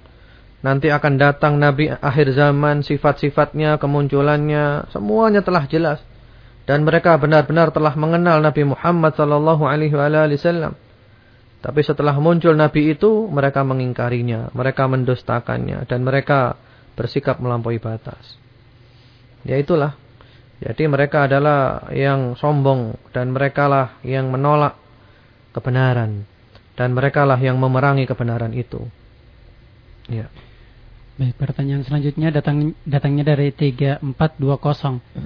[SPEAKER 1] Nanti akan datang Nabi akhir zaman, sifat-sifatnya, kemunculannya, semuanya telah jelas. Dan mereka benar-benar telah mengenal Nabi Muhammad sallallahu alaihi wasallam. Tapi setelah muncul Nabi itu, mereka mengingkarinya, mereka mendustakannya, dan mereka bersikap melampaui batas. Ya itulah. Jadi mereka adalah yang sombong, dan mereka lah yang menolak kebenaran. Dan mereka lah yang memerangi kebenaran itu. Ya.
[SPEAKER 2] Baik, pertanyaan selanjutnya datang datangnya dari 3420.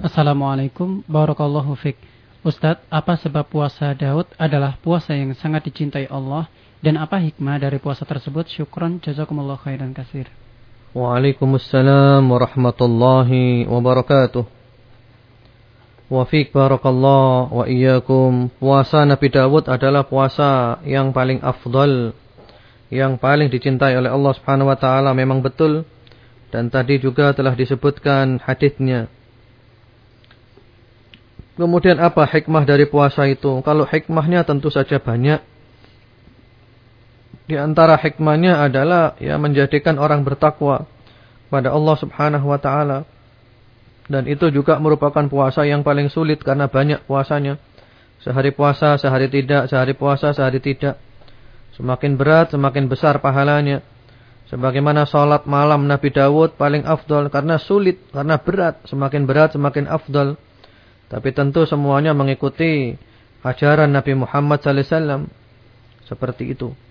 [SPEAKER 2] Assalamualaikum warahmatullahi wabarakatuh. Ustadz, apa sebab puasa Daud adalah puasa yang sangat dicintai Allah dan apa hikmah dari puasa tersebut? Syukron, jazakumullah khairan kasir.
[SPEAKER 1] Waalaikumsalam warahmatullahi wabarakatuh. Wa fiq barakallah wa iyyakum. Puasa Nabi Dawud adalah puasa yang paling afdal, yang paling dicintai oleh Allah Subhanahu wa taala memang betul dan tadi juga telah disebutkan hadisnya Kemudian apa hikmah dari puasa itu? Kalau hikmahnya tentu saja banyak. Di antara hikmahnya adalah ya menjadikan orang bertakwa pada Allah Subhanahu wa taala. Dan itu juga merupakan puasa yang paling sulit karena banyak puasanya. Sehari puasa, sehari tidak, sehari puasa, sehari tidak. Semakin berat, semakin besar pahalanya. Sebagaimana sholat malam Nabi Dawud paling afdol karena sulit, karena berat. Semakin berat, semakin afdol. Tapi tentu semuanya mengikuti ajaran Nabi Muhammad SAW. Seperti itu.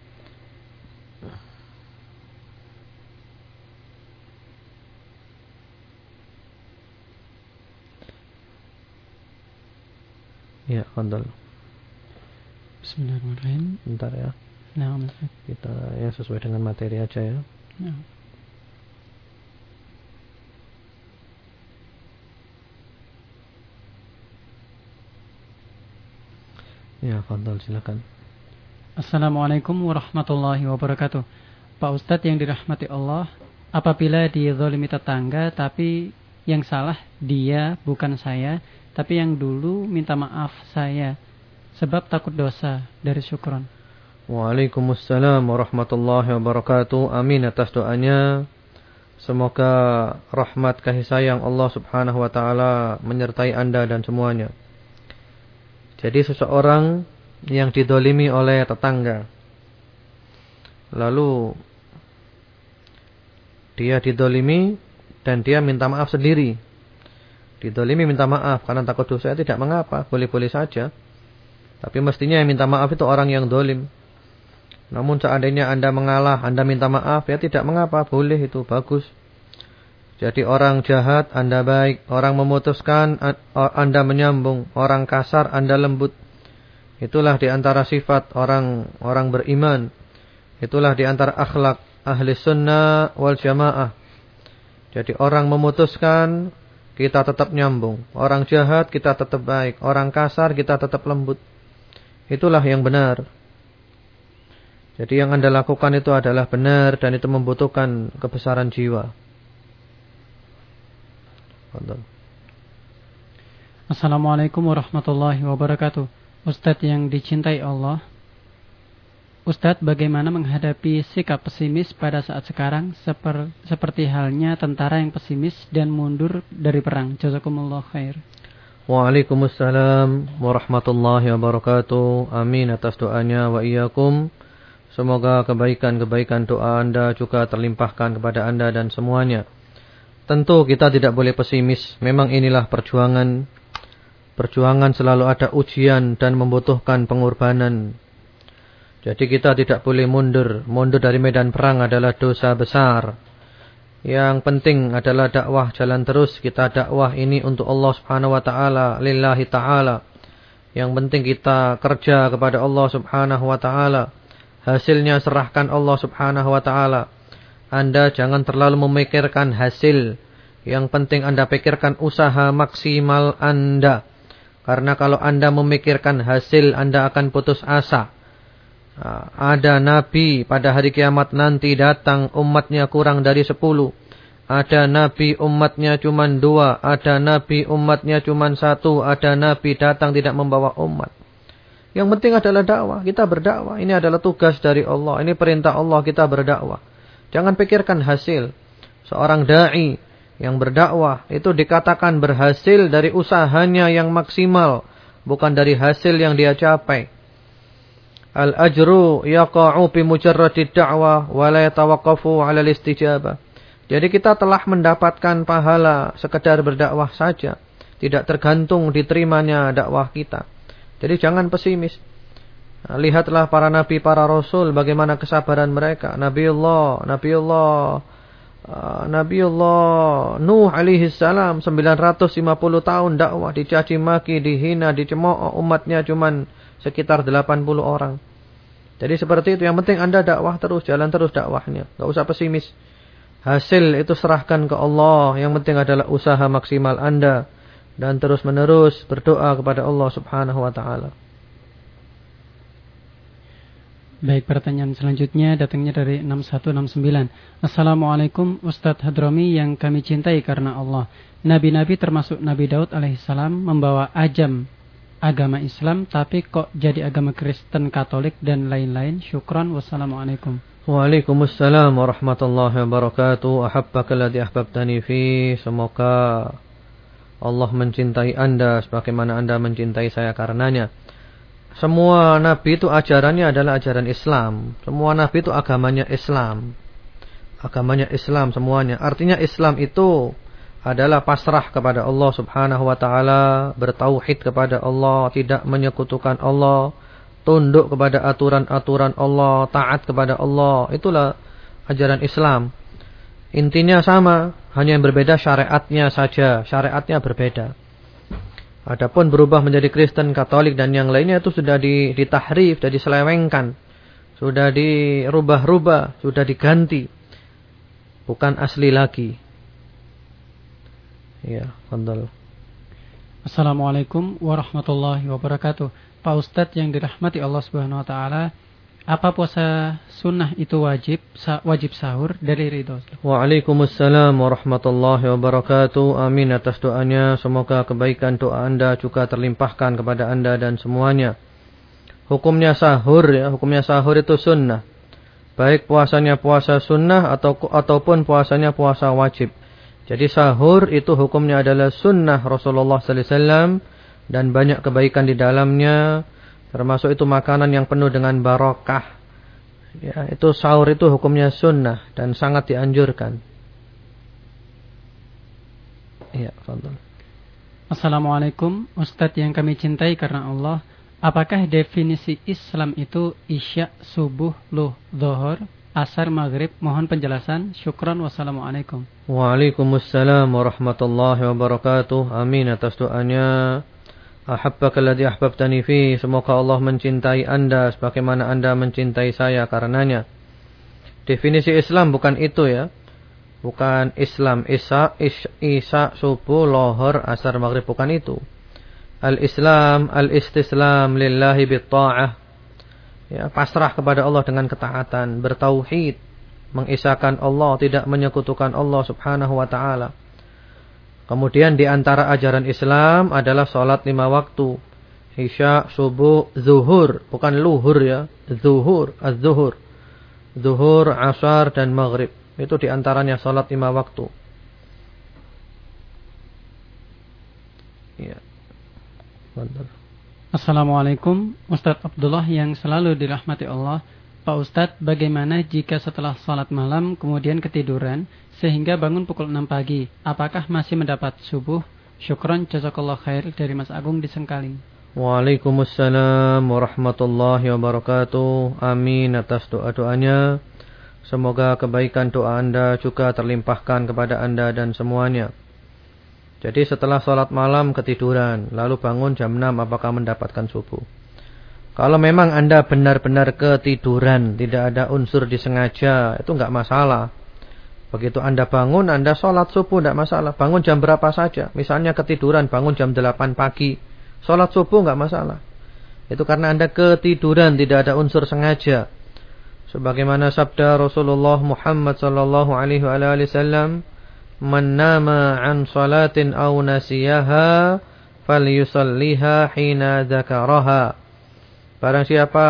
[SPEAKER 1] Ya, kondol.
[SPEAKER 2] Bismillahirrahmanirrahim.
[SPEAKER 1] Bentar ya.
[SPEAKER 2] Nah,
[SPEAKER 1] Kita ya sesuai dengan materi aja ya.
[SPEAKER 2] Nah.
[SPEAKER 1] Ya, fadal silakan.
[SPEAKER 2] Assalamualaikum warahmatullahi wabarakatuh. Pak Ustadz yang dirahmati Allah, apabila dizalimi tetangga tapi yang salah dia bukan saya, tapi yang dulu minta maaf saya sebab takut dosa dari syukron.
[SPEAKER 1] Waalaikumsalam warahmatullahi wabarakatuh. Amin atas doanya. Semoga rahmat kasih sayang Allah Subhanahu wa taala menyertai Anda dan semuanya. Jadi seseorang yang didolimi oleh tetangga Lalu dia didolimi dan dia minta maaf sendiri. Didolimi minta maaf karena takut dosa tidak mengapa, boleh-boleh saja. Tapi mestinya yang minta maaf itu orang yang dolim. Namun seandainya anda mengalah, anda minta maaf, ya tidak mengapa, boleh itu, bagus. Jadi orang jahat, anda baik. Orang memutuskan, anda menyambung. Orang kasar, anda lembut. Itulah di antara sifat orang orang beriman. Itulah di antara akhlak ahli sunnah wal jamaah. Jadi orang memutuskan, kita tetap nyambung. Orang jahat, kita tetap baik. Orang kasar, kita tetap lembut. Itulah yang benar. Jadi yang anda lakukan itu adalah benar dan itu membutuhkan kebesaran jiwa.
[SPEAKER 2] Assalamualaikum warahmatullahi wabarakatuh. Ustadz yang dicintai Allah, Ustadz, bagaimana menghadapi sikap pesimis pada saat sekarang seper, seperti halnya tentara yang pesimis dan mundur dari perang? Jazakumullah khair.
[SPEAKER 1] Waalaikumsalam warahmatullahi wabarakatuh. Amin atas doanya wa iyyakum. Semoga kebaikan-kebaikan doa Anda juga terlimpahkan kepada Anda dan semuanya. Tentu kita tidak boleh pesimis. Memang inilah perjuangan. Perjuangan selalu ada ujian dan membutuhkan pengorbanan. Jadi kita tidak boleh mundur. Mundur dari medan perang adalah dosa besar. Yang penting adalah dakwah jalan terus. Kita dakwah ini untuk Allah subhanahu wa ta'ala. Lillahi ta'ala. Yang penting kita kerja kepada Allah subhanahu wa ta'ala. Hasilnya serahkan Allah subhanahu wa ta'ala. Anda jangan terlalu memikirkan hasil. Yang penting Anda pikirkan usaha maksimal Anda. Karena kalau Anda memikirkan hasil, Anda akan putus asa. Ah, ada nabi pada hari kiamat nanti datang umatnya kurang dari sepuluh. Ada nabi umatnya cuma dua. Ada nabi umatnya cuma satu. Ada nabi datang tidak membawa umat. Yang penting adalah dakwah. Kita berdakwah. Ini adalah tugas dari Allah. Ini perintah Allah kita berdakwah. Jangan pikirkan hasil. Seorang da'i yang berdakwah itu dikatakan berhasil dari usahanya yang maksimal. Bukan dari hasil yang dia capai. Al-ajru yaqa'u bi mujarradi da'wah wa la yatawaqqafu 'ala al-istijabah. Jadi kita telah mendapatkan pahala sekedar berdakwah saja, tidak tergantung diterimanya dakwah kita. Jadi jangan pesimis. Lihatlah para nabi, para rasul bagaimana kesabaran mereka. Nabiullah, Nabiullah uh, Nabiullah Nuh alaihi salam 950 tahun dakwah dicaci maki, dihina, dicemooh umatnya cuman sekitar 80 orang. Jadi seperti itu. Yang penting Anda dakwah terus, jalan terus dakwahnya. Gak usah pesimis. Hasil itu serahkan ke Allah. Yang penting adalah usaha maksimal Anda. Dan terus menerus berdoa kepada Allah subhanahu wa ta'ala.
[SPEAKER 2] Baik, pertanyaan selanjutnya datangnya dari 6169. Assalamualaikum Ustadz Hadromi yang kami cintai karena Allah. Nabi-nabi termasuk Nabi Daud alaihissalam membawa ajam agama Islam tapi kok jadi agama Kristen, Katolik dan lain-lain. Syukran. Wassalamualaikum.
[SPEAKER 1] Waalaikumsalam warahmatullahi wabarakatuh. Ahabbaka alladhi ahbabtani fi. Semoga Allah mencintai Anda sebagaimana Anda mencintai saya karenanya. Semua nabi itu ajarannya adalah ajaran Islam. Semua nabi itu agamanya Islam. Agamanya Islam semuanya. Artinya Islam itu adalah pasrah kepada Allah Subhanahu wa taala, bertauhid kepada Allah, tidak menyekutukan Allah, tunduk kepada aturan-aturan Allah, taat kepada Allah. Itulah ajaran Islam. Intinya sama, hanya yang berbeda syariatnya saja, syariatnya berbeda. Adapun berubah menjadi Kristen, Katolik dan yang lainnya itu sudah ditahrif, sudah diselewengkan, sudah dirubah-rubah, sudah diganti. Bukan asli lagi. Ya, fadal.
[SPEAKER 2] Assalamualaikum warahmatullahi wabarakatuh. Pak Ustadz yang dirahmati Allah Subhanahu wa taala, apa puasa sunnah itu wajib wajib sahur dari ridho?
[SPEAKER 1] Waalaikumsalam warahmatullahi wabarakatuh. Amin atas doanya. Semoga kebaikan doa Anda juga terlimpahkan kepada Anda dan semuanya. Hukumnya sahur ya, hukumnya sahur itu sunnah. Baik puasanya puasa sunnah atau ataupun puasanya puasa wajib. Jadi sahur itu hukumnya adalah sunnah Rasulullah sallallahu alaihi wasallam dan banyak kebaikan di dalamnya Termasuk itu makanan yang penuh dengan barokah. Ya, itu sahur itu hukumnya sunnah dan sangat dianjurkan.
[SPEAKER 2] Ya, fadl. Assalamualaikum, Ustadz yang kami cintai karena Allah. Apakah definisi Islam itu isya, subuh, luh, zohor, asar, maghrib? Mohon penjelasan. Syukran. Wassalamualaikum.
[SPEAKER 1] Waalaikumsalam warahmatullahi wabarakatuh. Amin atas doanya. Ahabbaka alladhi ahbabtani fi. Semoga Allah mencintai anda sebagaimana anda mencintai saya karenanya. Definisi Islam bukan itu ya. Bukan Islam Isa, Isa, subuh, lohor, asar, maghrib. Bukan itu. Al-Islam, al-istislam lillahi bitta'ah. Ya, pasrah kepada Allah dengan ketaatan. Bertauhid. Mengisahkan Allah, tidak menyekutukan Allah subhanahu wa ta'ala. Kemudian di antara ajaran Islam adalah sholat lima waktu. Isya, subuh, zuhur. Bukan luhur ya. Zuhur, az-zuhur. Zuhur, asar, dan maghrib. Itu di antaranya sholat lima waktu.
[SPEAKER 2] Ya. Assalamualaikum. Ustadz Abdullah yang selalu dirahmati Allah. Pak Ustadz, bagaimana jika setelah sholat malam kemudian ketiduran sehingga bangun pukul 6 pagi. Apakah masih mendapat subuh? Syukron jazakallah khair dari Mas Agung di Sengkaling.
[SPEAKER 1] Waalaikumsalam warahmatullahi wabarakatuh. Amin atas doa-doanya. Semoga kebaikan doa Anda juga terlimpahkan kepada Anda dan semuanya. Jadi setelah sholat malam ketiduran, lalu bangun jam 6 apakah mendapatkan subuh? Kalau memang Anda benar-benar ketiduran, tidak ada unsur disengaja, itu enggak masalah. Begitu Anda bangun, Anda sholat subuh, tidak masalah. Bangun jam berapa saja. Misalnya ketiduran, bangun jam 8 pagi. Sholat subuh tidak masalah. Itu karena Anda ketiduran, tidak ada unsur sengaja. Sebagaimana sabda Rasulullah Muhammad sallallahu alaihi wasallam, "Man nama an salatin aw nasiyaha falyusalliha hina dzakaraha." Barang siapa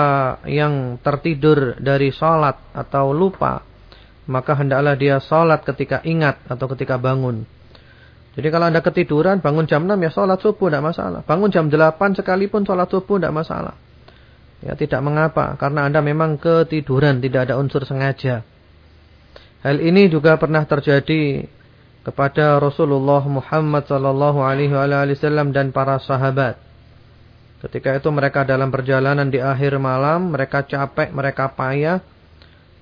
[SPEAKER 1] yang tertidur dari salat atau lupa maka hendaklah dia sholat ketika ingat atau ketika bangun. Jadi kalau anda ketiduran, bangun jam 6 ya sholat subuh tidak masalah. Bangun jam 8 sekalipun sholat subuh tidak masalah. Ya tidak mengapa, karena anda memang ketiduran, tidak ada unsur sengaja. Hal ini juga pernah terjadi kepada Rasulullah Muhammad sallallahu alaihi wasallam dan para sahabat. Ketika itu mereka dalam perjalanan di akhir malam, mereka capek, mereka payah,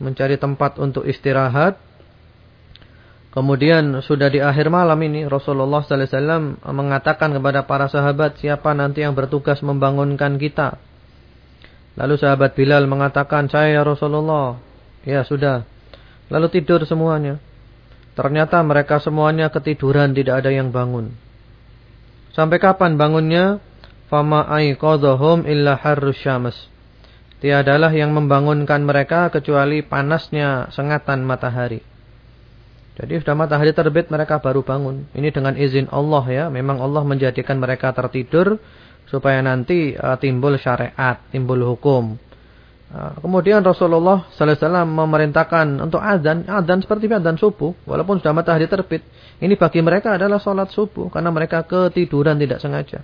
[SPEAKER 1] mencari tempat untuk istirahat. Kemudian sudah di akhir malam ini Rasulullah sallallahu alaihi wasallam mengatakan kepada para sahabat siapa nanti yang bertugas membangunkan kita. Lalu sahabat Bilal mengatakan saya ya Rasulullah. Ya sudah. Lalu tidur semuanya. Ternyata mereka semuanya ketiduran tidak ada yang bangun. Sampai kapan bangunnya? Fama aiqadhum illa harrus syams. Tiadalah yang membangunkan mereka kecuali panasnya sengatan matahari. Jadi sudah matahari terbit mereka baru bangun. Ini dengan izin Allah ya. Memang Allah menjadikan mereka tertidur supaya nanti uh, timbul syariat, timbul hukum. Uh, kemudian Rasulullah sallallahu alaihi wasallam memerintahkan untuk azan, azan seperti azan subuh walaupun sudah matahari terbit. Ini bagi mereka adalah sholat subuh karena mereka ketiduran tidak sengaja.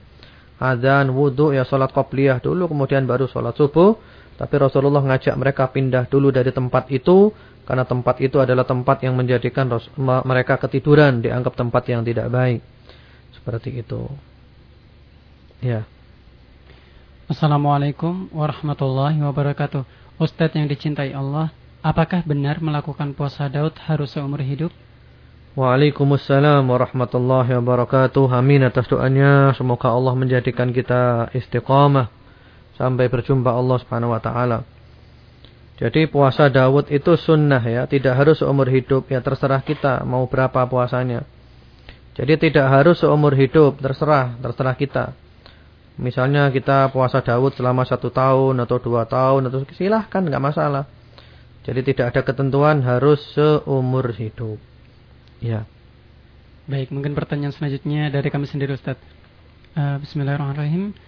[SPEAKER 1] Azan, wudhu, ya sholat qobliyah dulu kemudian baru sholat subuh. Tapi Rasulullah ngajak mereka pindah dulu dari tempat itu karena tempat itu adalah tempat yang menjadikan mereka ketiduran, dianggap tempat yang tidak baik. Seperti itu. Ya.
[SPEAKER 2] Assalamualaikum warahmatullahi wabarakatuh. Ustadz yang dicintai Allah, apakah benar melakukan puasa Daud harus seumur hidup?
[SPEAKER 1] Waalaikumsalam warahmatullahi wabarakatuh. Amin atas doanya. Semoga Allah menjadikan kita istiqamah sampai berjumpa Allah Subhanahu wa taala. Jadi puasa Dawud itu sunnah ya, tidak harus seumur hidup ya terserah kita mau berapa puasanya. Jadi tidak harus seumur hidup, terserah, terserah kita. Misalnya kita puasa Daud selama satu tahun atau dua tahun atau silahkan nggak masalah. Jadi tidak ada ketentuan harus seumur hidup. Ya.
[SPEAKER 2] Baik, mungkin pertanyaan selanjutnya dari kami sendiri Ustaz. Uh, Bismillahirrahmanirrahim.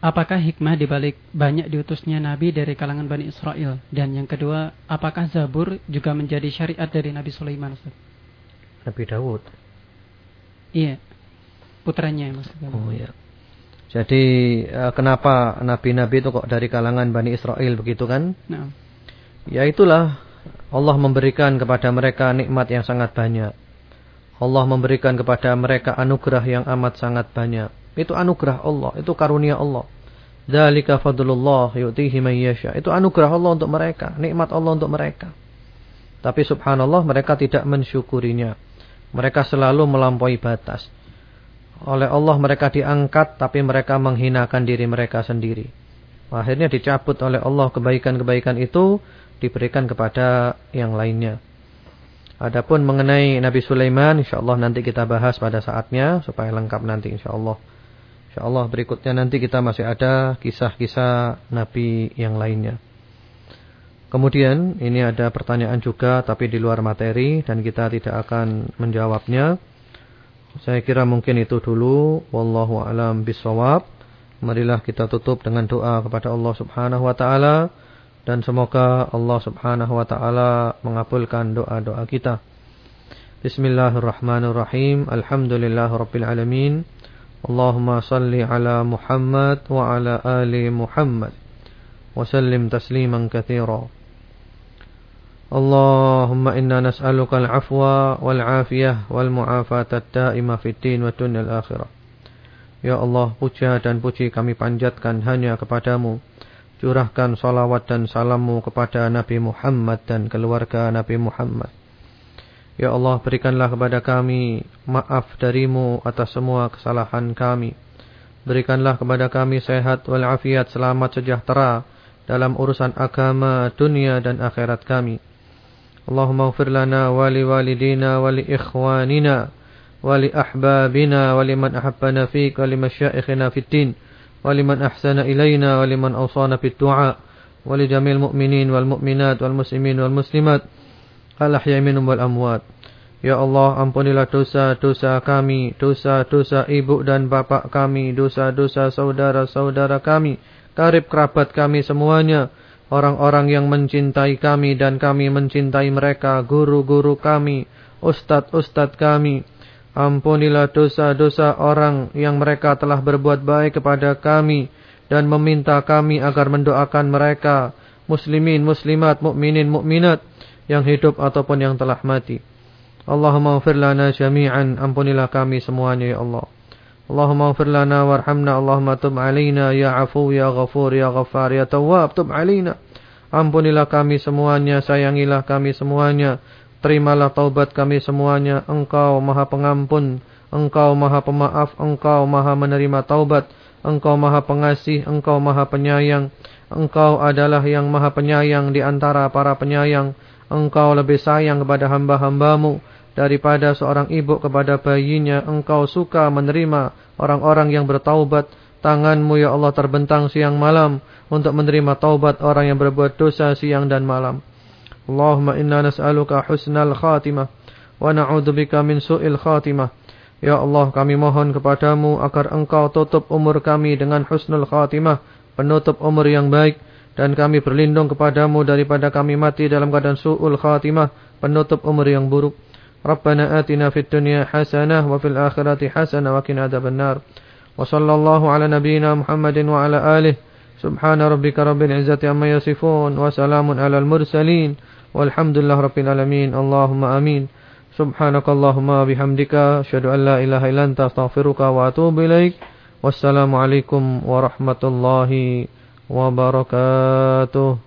[SPEAKER 2] Apakah hikmah dibalik banyak diutusnya Nabi dari kalangan Bani Israel? Dan yang kedua, apakah Zabur juga menjadi syariat dari Nabi Sulaiman Ustaz?
[SPEAKER 1] Nabi Daud.
[SPEAKER 2] Iya. Putranya maksudnya.
[SPEAKER 1] Oh iya. Jadi uh, kenapa nabi-nabi itu kok dari kalangan Bani Israel begitu kan? Nah. Ya itulah Allah memberikan kepada mereka nikmat yang sangat banyak. Allah memberikan kepada mereka anugerah yang amat sangat banyak. Itu anugerah Allah, itu karunia Allah. Dzalika fadlullah yu'tihi man yasha. Itu anugerah Allah untuk mereka, nikmat Allah untuk mereka. Tapi subhanallah mereka tidak mensyukurinya. Mereka selalu melampaui batas. Oleh Allah mereka diangkat tapi mereka menghinakan diri mereka sendiri. Akhirnya dicabut oleh Allah kebaikan-kebaikan itu diberikan kepada yang lainnya. Adapun mengenai Nabi Sulaiman insyaallah nanti kita bahas pada saatnya supaya lengkap nanti insyaallah. Insyaallah berikutnya nanti kita masih ada kisah-kisah nabi yang lainnya. Kemudian ini ada pertanyaan juga tapi di luar materi dan kita tidak akan menjawabnya. Saya kira mungkin itu dulu. Wallahu a'lam bishawab. Marilah kita tutup dengan doa kepada Allah Subhanahu wa taala dan semoga Allah Subhanahu wa taala mengabulkan doa-doa kita. Bismillahirrahmanirrahim. Alhamdulillahirabbil alamin. Allahumma salli ala Muhammad wa ala ali Muhammad. Wa sallim tasliman katsira. اللهم إنا نسألك العفو والعافية والمعافاة الدائمة في الدين والدنيا الآخرة Ya Allah, puja dan puji kami panjatkan hanya kepadamu. Curahkan salawat dan salammu kepada Nabi Muhammad dan keluarga Nabi Muhammad. Ya Allah berikanlah kepada kami maaf darimu atas semua kesalahan kami. Berikanlah kepada kami sehat walafiat selamat sejahtera dalam urusan agama, dunia dan akhirat kami. Allahumma ufir lana wali walidina wali ikhwanina wali ahbabina wali man ahabbana fik wali masyaikhina fid din wali man ahsana ilayna wali man awsana fid du'a wali jamil mu'minin wal mu'minat wal muslimin wal muslimat Allah ya minum wal amwat. Ya Allah, ampunilah dosa-dosa kami, dosa-dosa ibu dan bapak kami, dosa-dosa saudara-saudara kami, karib kerabat kami semuanya, orang-orang yang mencintai kami dan kami mencintai mereka, guru-guru kami, ustad-ustad kami. Ampunilah dosa-dosa orang yang mereka telah berbuat baik kepada kami dan meminta kami agar mendoakan mereka, muslimin, muslimat, mukminin, mukminat yang hidup ataupun yang telah mati. Allahumma ufir lana jami'an, ampunilah kami semuanya ya Allah. Allahumma ufir lana warhamna, Allahumma tub alina ya afu ya ghafur ya ghaffar ya tawwab, tub alina. Ampunilah kami semuanya, sayangilah kami semuanya. Terimalah taubat kami semuanya. Engkau maha pengampun, engkau maha pemaaf, engkau maha menerima taubat. Engkau maha pengasih, engkau maha penyayang. Engkau adalah yang maha penyayang di antara para penyayang. Engkau lebih sayang kepada hamba-hambamu daripada seorang ibu kepada bayinya. Engkau suka menerima orang-orang yang bertaubat. Tanganmu ya Allah terbentang siang malam untuk menerima taubat orang yang berbuat dosa siang dan malam. Allahumma inna nas'aluka husnal khatimah wa na'udzubika min su'il khatimah. Ya Allah kami mohon kepadamu agar engkau tutup umur kami dengan husnul khatimah penutup umur yang baik dan kami berlindung kepadamu daripada kami mati dalam keadaan su'ul khatimah, penutup umur yang buruk. Rabbana atina fid dunya hasanah wa fil akhirati hasanah wa qina adzabannar. Wa sallallahu ala nabiyyina Muhammadin wa ala alihi. Subhana rabbika rabbil izzati amma yasifun wa salamun alal mursalin. Walhamdulillah rabbil alamin. Allahumma amin. Subhanakallahumma bihamdika asyhadu an la ilaha illa anta astaghfiruka wa atubu ilaik. Wassalamualaikum warahmatullahi wabarakatuh وبركاته